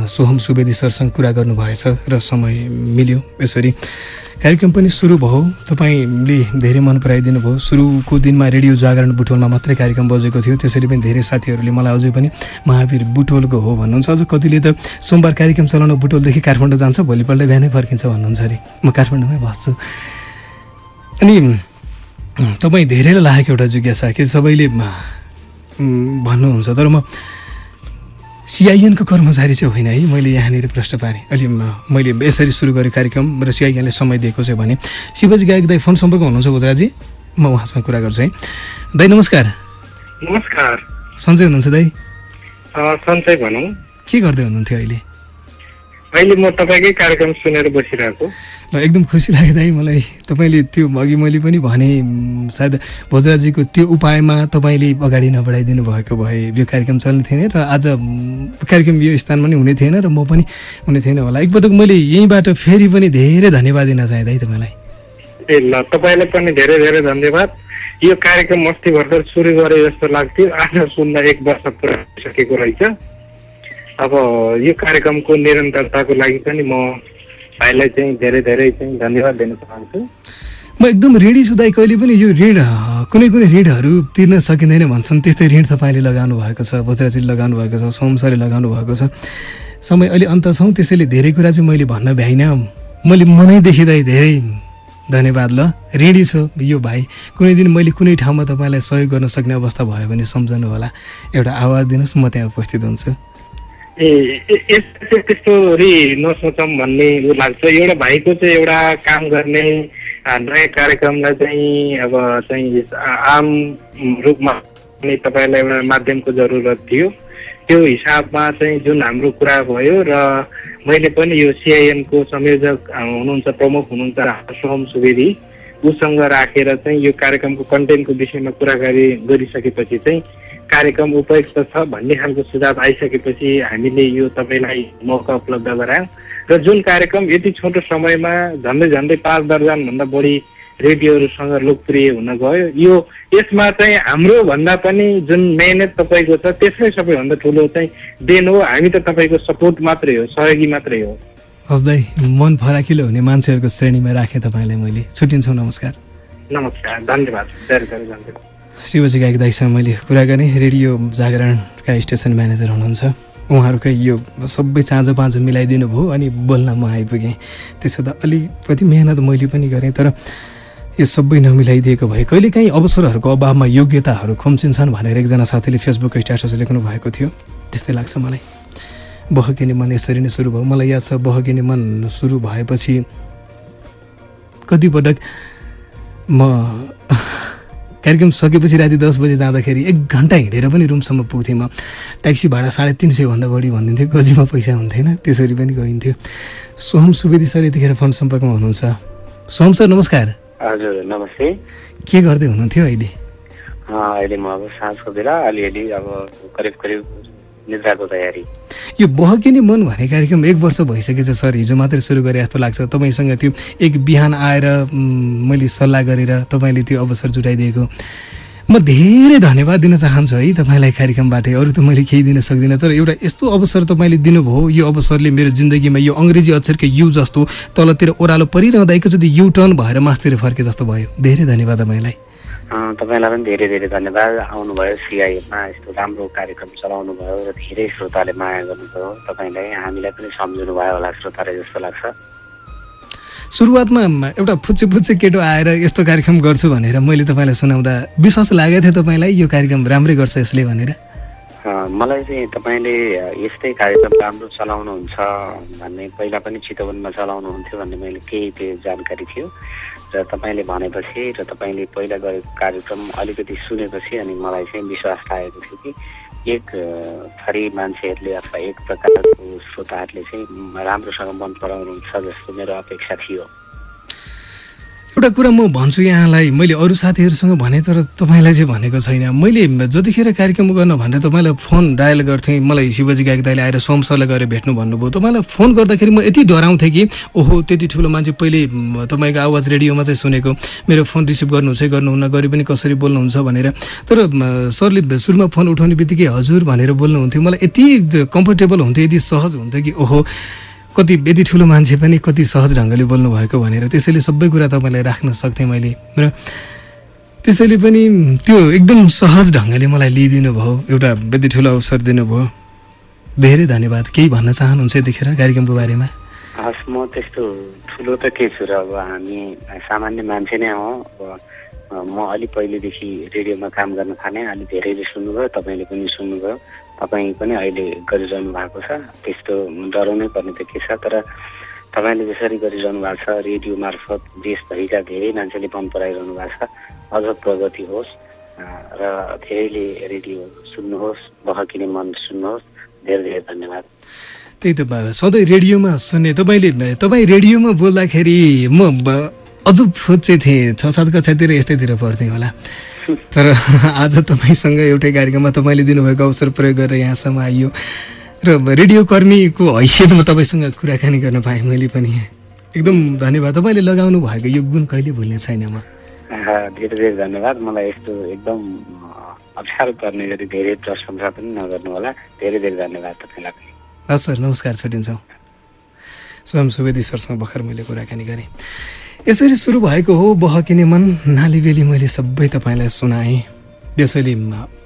Speaker 21: सोहम सुवेदी सरसँग कुरा गर्नुभएछ र समय मिल्यो। यसरी कार्यक्रम पनि सुरु भयो। तपाईँले धेरै मन पराइदिनु भयो। सुरुको दिनमा रेडियो जागरण बुटोलमा मात्रै कार्यक्रम बजेको थियो। त्यसरी पनि धेरै साथीहरूले मलाई अझै पनि महावीर बुटोलको हो भन्नुहुन्छ। अझ कतिले त सोमबार कार्यक्रम चलाउन बुटोलदेखि काठमाडौँ जान्छ भोलिपल्ट बिहानै फर्किन्छ भन्नुहुन्छ अरे। म काठमाडौँमै बस्छु। अनि तपाईँ धेरैलाई लागेको एउटा जिज्ञासा कि? सबैले भन्नुहुन्छ। तर म सिआइएनको कर्मचारी चाहिँ होइन है। मैले यहाँनिर प्रश्न पारेँ अहिले म- मैले यसरी सुरु गरेँ कार्यक्रम र सिआइएनले समय दिएको चाहिँ भने। शिवजी गायक दाई फोन सम्पर्कमा हुनुहुन्छ गोजराजी म उहाँसँग कुरा गर्छु है। दाई नमस्कार।
Speaker 24: नमस्कार।
Speaker 21: सन्चै हुनुहुन्छ दाई?
Speaker 24: सन्चै भनौँ।
Speaker 21: के गर्दै हुनुहुन्थ्यो अहिले?
Speaker 24: अहिले म तपाईँकै कार्यक्रम सुनेर बसिरहेको
Speaker 21: ल एकदम खुसी लाग्यो दाइ मलाई तपाईँले त्यो अघि मैले पनि भने सायद भोजराजीको त्यो उपायमा तपाईँले अगाडि नबढाइदिनु भएको भए यो कार्यक्रम चल्ने थिएन र आज कार्यक्रम यो स्थानमा पनि हुने थिएन र म पनि हुने थिएन होला। एकपटक मैले यहीँबाट फेरि पनि धेरै धन्यवाद दिन चाहेँ दाइ तपाईँलाई।
Speaker 24: ए ल तपाईँलाई पनि धेरै धेरै धन्यवाद। यो कार्यक्रम अस्ति भर्खर सुरु गरे जस्तो लाग्थ्यो। आज सुन्दा एक वर्ष पुरा भइसकेको रहेछ। अब यो कार्यक्रमको निरन्तरताको लागि पनि म भाइलाई चाहिँ धेरै धेरै चाहिँ धन्यवाद दिन चाहन्छु।
Speaker 21: म एकदम ऋणी छु कहिले पनि यो ऋण कुनै कुनै ऋणहरू तिर्न सकिँदैन भन्छन्। त्यस्तै ऋण तपाईँले लगाउनु भएको छ बज्राजीले लगाउनु भएको छ सोमसरले लगाउनु भएको छ। समय अहिले अन्त छौँ त्यसैले धेरै कुरा चाहिँ मैले भन्न भ्याइनँ। मैले मनैदेखि दाइ धेरै। धन्यवाद ल ऋणी छु यो भाइ। कुनै दिन मैले कुनै ठाउँमा तपाईँलाई सहयोग गर्न सक्ने अवस्था भयो भने सम्झनु होला एउटा आवाज दिनुहोस् म त्यहाँ उपस्थित हुन्छु।
Speaker 24: ए यस्तो चाहिँ त्यस्तोरी नसोचौँ भन्ने ऊ लाग्छ। एउटा भाइको चाहिँ एउटा काम गर्ने नयाँ कार्यक्रमलाई चाहिँ अब चाहिँ आम रूपमा तपाईँलाई एउटा माध्यमको जरुरत थियो। त्यो हिसाबमा चाहिँ जुन हाम्रो कुरा भयो र मैले पनि यो सिआइएनको संयोजक हुनुहुन्छ प्रमुख हुनुहुन्छ सोहम सुवेदी उसँग राखेर चाहिँ यो कार्यक्रमको कन्टेन्टको विषयमा कुराकानी गरिसकेपछि चाहिँ कार्यक्रम उपयुक्त छ भन्ने खालको सुझाव आइसकेपछि हामीले यो तपाईँलाई मौका उपलब्ध गरायौँ। र जुन कार्यक्रम यति छोटो समयमा झन्डै झन्डै पाँच दर्जनभन्दा बढी रेडियोहरूसँग लोकप्रिय हुन गयो। यो यसमा चाहिँ हाम्रो भन्दा पनि जुन मेहनत तपाईँको छ त्यसमै सबैभन्दा ठुलो चाहिँ देन हो। हामी त तपाईँको सपोर्ट मात्रै हो सहयोगी मात्रै हो।
Speaker 21: हस् दाइ मन फराकिलो हुने मान्छेहरूको श्रेणीमा राखेँ तपाईँलाई मैले। छुट्टिन्छौँ नमस्कार।
Speaker 24: नमस्कार धन्यवाद। धेरै धेरै धन्यवाद
Speaker 21: शिवजी गायक दाईसँग मैले कुरा गरेँ। रेडियो जागरणका स्टेसन म्यानेजर हुनुहुन्छ। उहाँहरूकै यो सबै चाँजो पाँचो मिलाइदिनु भयो अनि बोल्न म आइपुगेँ। त्यसो त अलिकति मेहनत मैले पनि गरेँ तर यो सबै नमिलाइदिएको भए कहिलेकाहीँ अवसरहरूको अभावमा योग्यताहरू खुम्चिन्छन् भनेर एकजना साथीले फेसबुक स्ट्याटस लेख्नु भएको थियो। त्यस्तै लाग्छ मलाई। बहकिने मन यसरी नै सुरु भयो। मलाई याद छ बहकिने मन सुरु भएपछि कतिपटक म कार्यक्रम सकेपछि राति दस बजे जाँदाखेरि एक घन्टा हिँडेर पनि रुमसम्म पुग्थेँ म। ट्याक्सी भाडा साढे तिन सयभन्दा बढी भनिदिन्थ्यो गोजीमा पैसा हुन्थेन त्यसरी पनि गइन्थ्यो। सोहम सुवेदी सर यतिखेर फोन सम्पर्कमा हुनुहुन्छ। सोहम सर नमस्कार।
Speaker 25: हजुर नमस्ते।
Speaker 21: के गर्दै हुनुहुन्थ्यो अहिले?
Speaker 25: अहिले म अब साँझको बेला अलिअलि अब करिब करिब निद्राको तयारी।
Speaker 21: यो बहकिने मन भन्ने कार्यक्रम एक वर्ष भइसकेछ सर। हिजो मात्रै सुरु गरे जस्तो लाग्छ। तपाईँसँग त्यो एक बिहान आएर मैले सल्लाह गरेर तपाईँले त्यो अवसर जुटाइदिएको। म धेरै धन्यवाद दिन चाहन्छु है तपाईँलाई कार्यक्रमबाटै। अरू त मैले केही दिन सक्दिनँ। तर एउटा यस्तो अवसर तपाईँले दिनुभयो। यो अवसरले मेरो जिन्दगीमा यो अङ्ग्रेजी अक्षरको यु जस्तो तलतिर ओह्रालो परिरहँदा एकचोटि यु टर्न भएर मासतिर फर्के जस्तो भयो। धेरै धन्यवाद तपाईँलाई।
Speaker 25: तपाईँलाई पनि धेरै धेरै धन्यवाद। आउनुभयो सिआइएफमा यस्तो राम्रो कार्यक्रम चलाउनु भयो र धेरै श्रोताले माया गर्नुभयो। तपाईँलाई हामीलाई पनि सम्झिनु भयो होला श्रोताले जस्तो लाग्छ।
Speaker 21: सुरुवातमा एउटा फुच्चे फुच्चे केटो आएर यस्तो कार्यक्रम गर्छु भनेर मैले तपाईँलाई सुनाउँदा विश्वास लागेको थियो तपाईँलाई यो कार्यक्रम राम्रै गर्छ यसले भनेर?
Speaker 25: मलाई चाहिँ तपाईँले यस्तै कार्यक्रम राम्रो चलाउनुहुन्छ भन्ने पहिला पनि चितवनमा चलाउनुहुन्थ्यो भन्ने मैले केही त्यो जानकारी थियो। र तपाईँले भनेपछि र तपाईँले पहिला गरेको कार्यक्रम अलिकति सुनेपछि अनि मलाई चाहिँ विश्वास लागेको थियो कि एक थरी मान्छेहरूले अथवा एक प्रकारको श्रोताहरूले चाहिँ राम्रोसँग मन पराउनुहुन्छ जस्तो मेरो अपेक्षा थियो।
Speaker 21: एउटा कुरा म भन्छु यहाँलाई मैले अरू साथीहरूसँग भने तर तपाईँलाई चाहिँ भनेको छैन। मैले जतिखेर कार्यक्रम गर्न भनेर तपाईँलाई फोन डायल गर्थेँ मलाई शिवजी गायक दाइले आएर सोम सरलाई गएर भेट्नु भन्नुभयो तपाईँलाई फोन गर्दाखेरि म यति डराउँथेँ कि ओहो त्यति ठुलो मान्छे पहिले तपाईँको आवाज रेडियोमा चाहिँ सुनेको मेरो फोन रिसिभ गर्नुहुन्छ गर्नुहुन्न गरे पनि कसरी बोल्नुहुन्छ भनेर। तर सरले सुरुमा फोन उठाउने बित्तिकै हजुर भनेर बोल्नुहुन्थ्यो। मलाई यति कम्फर्टेबल हुन्थ्यो यति सहज हुन्थ्यो कि ओहो कति यति ठुलो मान्छे पनि कति सहज ढङ्गले बोल्नु भएको भनेर त्यसैले सबै कुरा तपाईँलाई राख्न सक्थेँ मैले। र त्यसैले पनि त्यो एकदम सहज ढङ्गले मलाई लिइदिनु भयो एउटा यति ठुलो अवसर दिनुभयो। धेरै धन्यवाद। केही भन्न चाहनुहुन्छ यतिखेर कार्यक्रमको बारेमा?
Speaker 25: हस् म त्यस्तो ठुलो त के छु र अब हामी सामान्य मान्छे नै हो। अब म अलि पहिलेदेखि रेडियोमा काम गर्न थालेँ अलि धेरैले सुन्नुभयो तपाईँले पनि सुन्नुभयो। तपाईँ पनि अहिले गरिरहनु भएको छ। त्यस्तो डराउनै पर्ने त के छ। तर तपाईँले जसरी गरिरहनु भएको छ रेडियो मार्फत देशभरिका धेरै मान्छेले मन पराइरहनु भएको छ। अझ प्रगति होस् र धेरैले रेडियो सुन्नुहोस् बहकिने मन सुन्नुहोस्। धेरै धेरै धन्यवाद।
Speaker 21: त्यही त सधैँ रेडियोमा सुन्ने तपाईँले तपाईँ रेडियोमा बोल्दाखेरि म अझ फुच्चे थिएँ। छ सात कक्षातिर यस्तैतिर पढ्थेँ होला। तर [LAUGHS] आज तपाईँसँग एउटै कार्यक्रममा तपाईँले दिनुभएको अवसर प्रयोग गरेर यहाँसम्म आइयो। र रेडियो कर्मीको हैसियतमा तपाईँसँग कुराकानी गर्न पाएँ मैले पनि। एकदम धन्यवाद। तपाईँले लगाउनु भएको यो गुण कहिले भुल्ने छैन म?
Speaker 25: धेरै धेरै धन्यवाद। मलाई यस्तो एकदम अप्ठ्यारो पर्ने गरी धेरै प्रशंसा पनि नगर्नु होला। धेरै धेरै धन्यवाद तपाईँलाई पनि।
Speaker 21: हस् सर नमस्कार छुट्टिन्छौँ। स्वयं सुवेदी सरसँग भर्खर मैले कुराकानी गरेँ। यसरी सुरु भएको हो बहकिने मन नालीबेली मैले सबै तपाईँलाई सुनाएँ। त्यसैले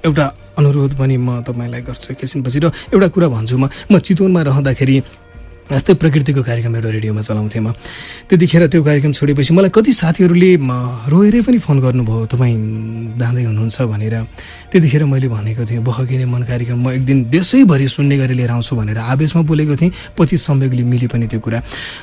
Speaker 21: एउटा अनुरोध पनि म तपाईँलाई गर्छु एकैछिनपछि र एउटा कुरा भन्छु म। म चितवनमा रहँदाखेरि यस्तै प्रकृतिको कार्यक्रम एउटा रेडियोमा चलाउँथेँ म। त्यतिखेर त्यो कार्यक्रम छोडेपछि मलाई कति साथीहरूले रोएरै पनि फोन गर्नुभयो तपाईँ जाँदै हुनुहुन्छ भनेर। त्यतिखेर मैले भनेको थिएँ बहकिने मन कार्यक्रम म एक दिन देशैभरि सुन्ने गरी लिएर आउँछु भनेर। आवेशमा बोलेको थिएँ पछि संयोगले मिले पनि त्यो कुरा।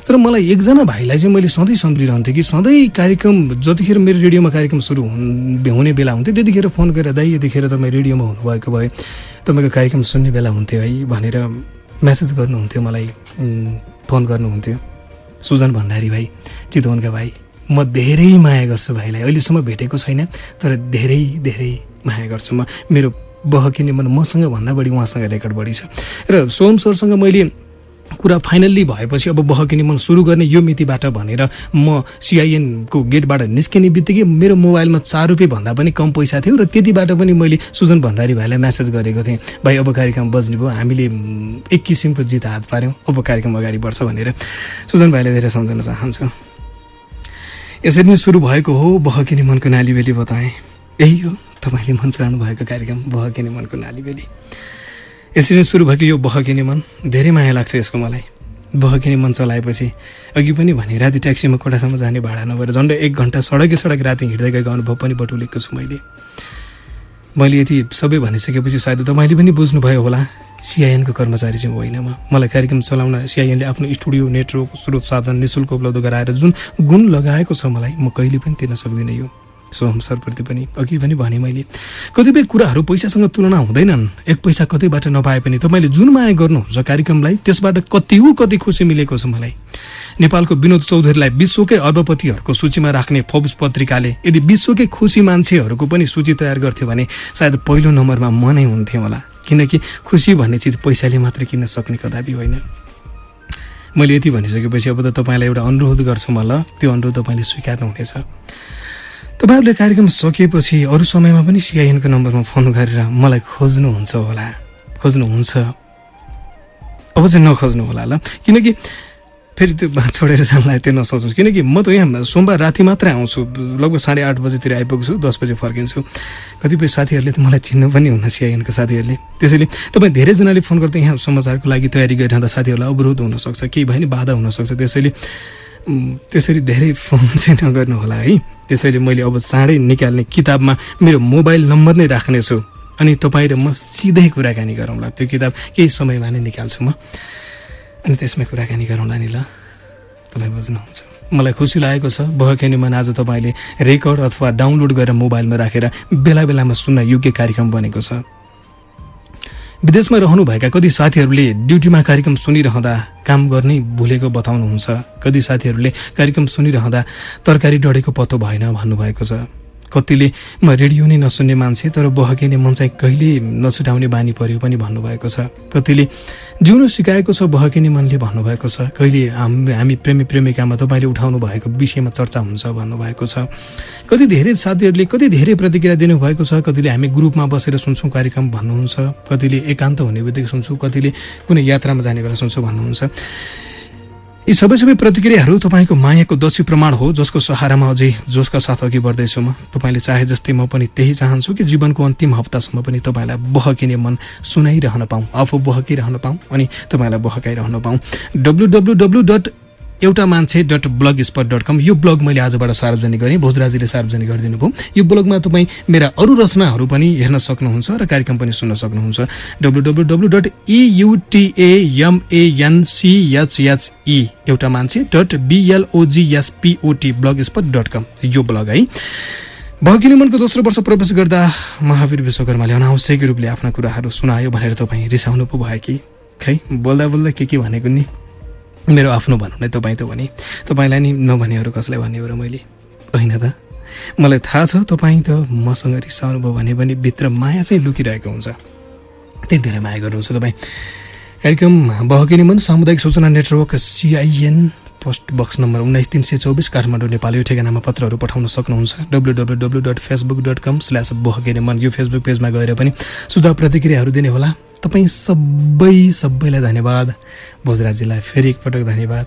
Speaker 21: तर मलाई एकजना भाइलाई चाहिँ मैले सधैँ सम्झिरहन्थेँ कि सधैँ कार्यक्रम जतिखेर मेरो रेडियोमा कार्यक्रम सुरु हुने बेला हुन्थ्यो त्यतिखेर फोन गरेर दाइ यतिखेर तपाईँ रेडियोमा हुनुभएको भए तपाईँको कार्यक्रम सुन्ने बेला हुन्थ्यो है भनेर म्यासेज गर्नुहुन्थ्यो मलाई फोन गर्नुहुन्थ्यो। सुजन भण्डारी भाइ चितवनका भाइ म धेरै माया गर्छु भाइलाई। अहिलेसम्म भेटेको छैन तर धेरै धेरै माया गर्छु म। मेरो बहकिने मन मसँग भन्दा बढी उहाँसँग रेकर्ड बढी छ। र सोम सरसँग मैले कुरा फाइनल्ली भएपछि अब बहकिने मन सुरु गर्ने यो मितिबाट भनेर म सिआइएनको गेटबाट निस्किने बित्तिकै मेरो मोबाइलमा चार रुपियाँ भन्दा पनि कम पैसा थियो र त्यतिबाट पनि मैले सुजन भण्डारी भाइलाई म्यासेज गरेको थिएँ भाइ अब कार्यक्रम बज्ने भयो हामीले एक किसिमको जित हात पाऱ्यौँ अब कार्यक्रम अगाडि बढ्छ भनेर सुजन भाइलाई धेरै सम्झन चाहन्छु। यसरी नै सुरु भएको हो बहकिने मनको नाली बेली बताएँ। यही हो तपाईँले मन पराउनु भएको कार्यक्रम बहकिने मनको नाली बेली यसरी नै सुरु भएको यो बहकिने मन धेरै माया लाग्छ यसको मलाई। बहकिने मन चलाएपछि अघि पनि भने राति ट्याक्सीमा कोठासम्म जाने भाडा नभएर झन्डै एक घन्टा सडकै सडक राति हिँड्दै गएको अनुभव पनि बटुलेको छु मैले। मैले यति सबै भनिसकेपछि सायद तपाईँले पनि बुझ्नुभयो होला सिआइएनको कर्मचारी चाहिँ होइन म। मलाई कार्यक्रम चलाउन सिआइएनले आफ्नो स्टुडियो नेटवर्क स्रोत साधन निशुल्क उपलब्ध गराएर जुन गुण लगाएको छ मलाई म कहिले पनि तिर्न सक्दिनँ यो। सोहम सरप्रति पनि अघि पनि भने मैले कतिपय कुराहरू पैसासँग तुलना हुँदैनन्। एक पैसा कतैबाट नपाए पनि तपाईँले जुन माया गर्नुहुन्छ कार्यक्रमलाई त्यसबाट कति हो कति खुसी मिलेको छ मलाई। नेपालको विनोद चौधरीलाई विश्वकै अर्बपतिहरूको सूचीमा राख्ने फोब्स पत्रिकाले यदि विश्वकै खुसी मान्छेहरूको पनि सूची तयार गर्थ्यो भने सायद पहिलो नम्बरमा म नै होला। किनकि खुसी भन्ने चिज पैसाले मात्रै किन्न सक्ने कदापि होइन। मैले यति भनिसकेपछि अब त तपाईँलाई एउटा अनुरोध गर्छु म ल। त्यो अनुरोध तपाईँले स्वीकार्नुहुनेछ। तपाईँहरूले कार्यक्रम सकिएपछि अरू समयमा पनि सिआइएनको नम्बरमा फोन गरेर मलाई खोज्नुहुन्छ होला। खोज्नुहुन्छ। अब चाहिँ नखोज्नु होला ल। किनकि फेरि त्यो छोडेर जानलाई त्यो नसोच्नु किनकि म त यहाँ सोमबार राति मात्रै आउँछु। लगभग साढे आठ बजीतिर आइपुग्छु दस बजी फर्किन्छु। कतिपय साथीहरूले त मलाई चिन्नु पनि हुन्न सिआइएनका साथीहरूले। त्यसैले तपाईँ धेरैजनाले फोन गर्दै यहाँ समाचारको लागि तयारी गरिरहँदा साथीहरूलाई अवरोध हुनसक्छ केही भयो नि बाधा हुनसक्छ। त्यसैले त्यसरी धेरै फोन चाहिँ नगर्नु होला है। त्यसैले मैले अब चाँडै निकाल्ने किताबमा मेरो मोबाइल नम्बर नै राख्नेछु। अनि तपाईँ र म सिधै कुराकानी गरौँला। त्यो किताब केही समयमा नै निकाल्छु म। अनि त्यसमै कुराकानी गरौँला नि ल। तपाईँ बुझ्नुहुन्छ। मलाई खुसी लागेको छ बहकेनी मन आज तपाईँले रेकर्ड अथवा डाउनलोड गरेर मोबाइलमा राखेर बेला बेलामा सुन्न योग्य कार्यक्रम बनेको छ। विदेशमा रहनुभएका कति साथीहरूले ड्युटीमा कार्यक्रम सुनिरहँदा काम गर्ने भुलेको बताउनुहुन्छ। कति साथीहरूले कार्यक्रम सुनिरहँदा तरकारी डढेको पत्तो भएन भन्नुभएको छ। कतिले म रेडियो नै नसुन्ने मान्छे तर बहकिने मन चाहिँ कहिले नछुटाउने बानी पर्यो पनि भन्नुभएको छ। कतिले जिउनु सिकाएको छ बहकिने मनले भन्नुभएको छ। कहिले हाम हामी प्रेमी प्रेमिकामा तपाईँले उठाउनु भएको विषयमा चर्चा हुन्छ भन्नुभएको छ। कति धेरै साथीहरूले कति धेरै प्रतिक्रिया दिनुभएको छ। कतिले हामी ग्रुपमा बसेर सुन्छौँ कार्यक्रम भन्नुहुन्छ। कतिले एकान्त हुने बित्तिकै सुन्छौँ। कतिले कुनै यात्रामा जाने बेला सुन्छौँ भन्नुहुन्छ। यी सबै सबै प्रतिक्रियाहरू तपाईँको मायाको दक्षी प्रमाण हो जसको सहारामा अझै जोसका साथ अघि बढ्दैछु म। तपाईँले चाहे जस्तै म पनि त्यही चाहन्छु कि जीवनको अन्तिम हप्तासम्म पनि तपाईँलाई बहकिने मन सुनाइरहन पाऊँ आफू बहकिरहन पाऊँ अनि तपाईँलाई बहकाइरहन पाऊँ। डब्लु डब्लु डब्लु डट एउटा मान्छे dot blog spot dot com यो ब्लग मैले आजबाट सार्वजनिक गरेँ भोजराजीले सार्वजनिक गरिदिनु भयो यो ब्लगमा तपाईँ मेरा अरू रचनाहरू पनि हेर्न सक्नुहुन्छ र कार्यक्रम पनि सुन्न सक्नुहुन्छ। डब्लु डब्लु डब्लु डट इयुटिएएमएनसिएचएचई एउटा मान्छे dot BLOGSPOT blog spot dot com यो ब्लग है। भगिनी मनको दोस्रो वर्ष प्रवेश गर्दा महावीर विश्वकर्माले अनावश्यक रूपले आफ्ना कुराहरू सुनायो भनेर तपाईँ रिसाउनु पो भयो कि? खै बोल्दा बोल्दा के के भनेको नि? मेरो आफ्नो भनौँ नै तपाईँ त भने। तपाईँलाई नि नभनेहरू कसलाई भन्ने हो र मैले? होइन त। मलाई थाहा छ तपाईँ त मसँग रिसाउनु भयो भने पनि भित्र माया चाहिँ लुकिरहेको हुन्छ। त्यति धेरै माया गर्नुहुन्छ तपाईँ। कार्यक्रम बहकिने मन सामुदायिक सूचना network CIN post box number उन्नाइस तिन सय चौबिस काठमाडौँ नेपाल यो ठेगानामा पत्रहरू पठाउन सक्नुहुन्छ। W W W dot Facebook dot com slash बहकिने मन यो फेसबुक पेजमा गएर पनि सुझाव प्रतिक्रियाहरू दिने होला। तपाईँ सबै सबैलाई धन्यवाद। भोजराजीलाई फेरि एकपटक धन्यवाद।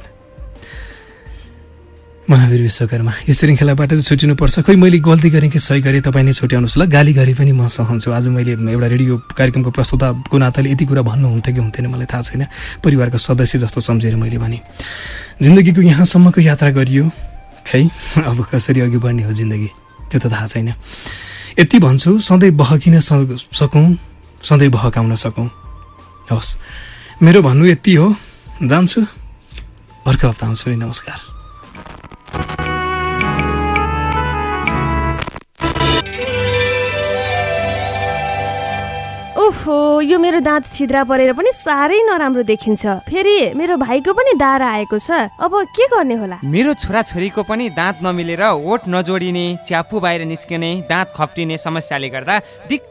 Speaker 21: महावीर विश्वकर्मा यो श्रृङ्खलाबाट चाहिँ छुट्टिनुपर्छ खोइ मैले गल्ती गरेँ कि सही गरेँ? तपाईँ नै छुट्याउनुहोस् ल। गाली गरे पनि म सहन्छु। आज मैले एउटा रेडियो कार्यक्रमको प्रस्तुताको नाताले यति कुरा भन्नुहुन्थ्यो कि हुन्थेन मलाई थाहा छैन। परिवारको सदस्य जस्तो सम्झेर मैले भने जिन्दगीको यहाँसम्मको यात्रा गरियो। खै अब कसरी अघि बढ्ने हो जिन्दगी? त्यो त थाहा छैन। यति भन्छु सधैँ बहकिन सकौँ। सधैँ बहकाउन सकौँ। हवस्। मेरो भन्नु यति हो। जान्छु। अर्को हप्ता आउँछु नि नमस्कार।
Speaker 26: ओहो यो मेरो दाँत छिद्रा परेर पनि साह्रै नराम्रो देखिन्छ। फेरि मेरो भाइको पनि दारा आएको छ। अब के गर्ने होला?
Speaker 27: मेरो छोराछोरीको पनि दाँत नमिलेर ओठ नजोडिने च्यापु बाहिर निस्किने दाँत खप्टिने समस्याले गर्दा दिक्क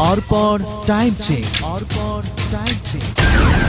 Speaker 28: Arpan time check Arpan time check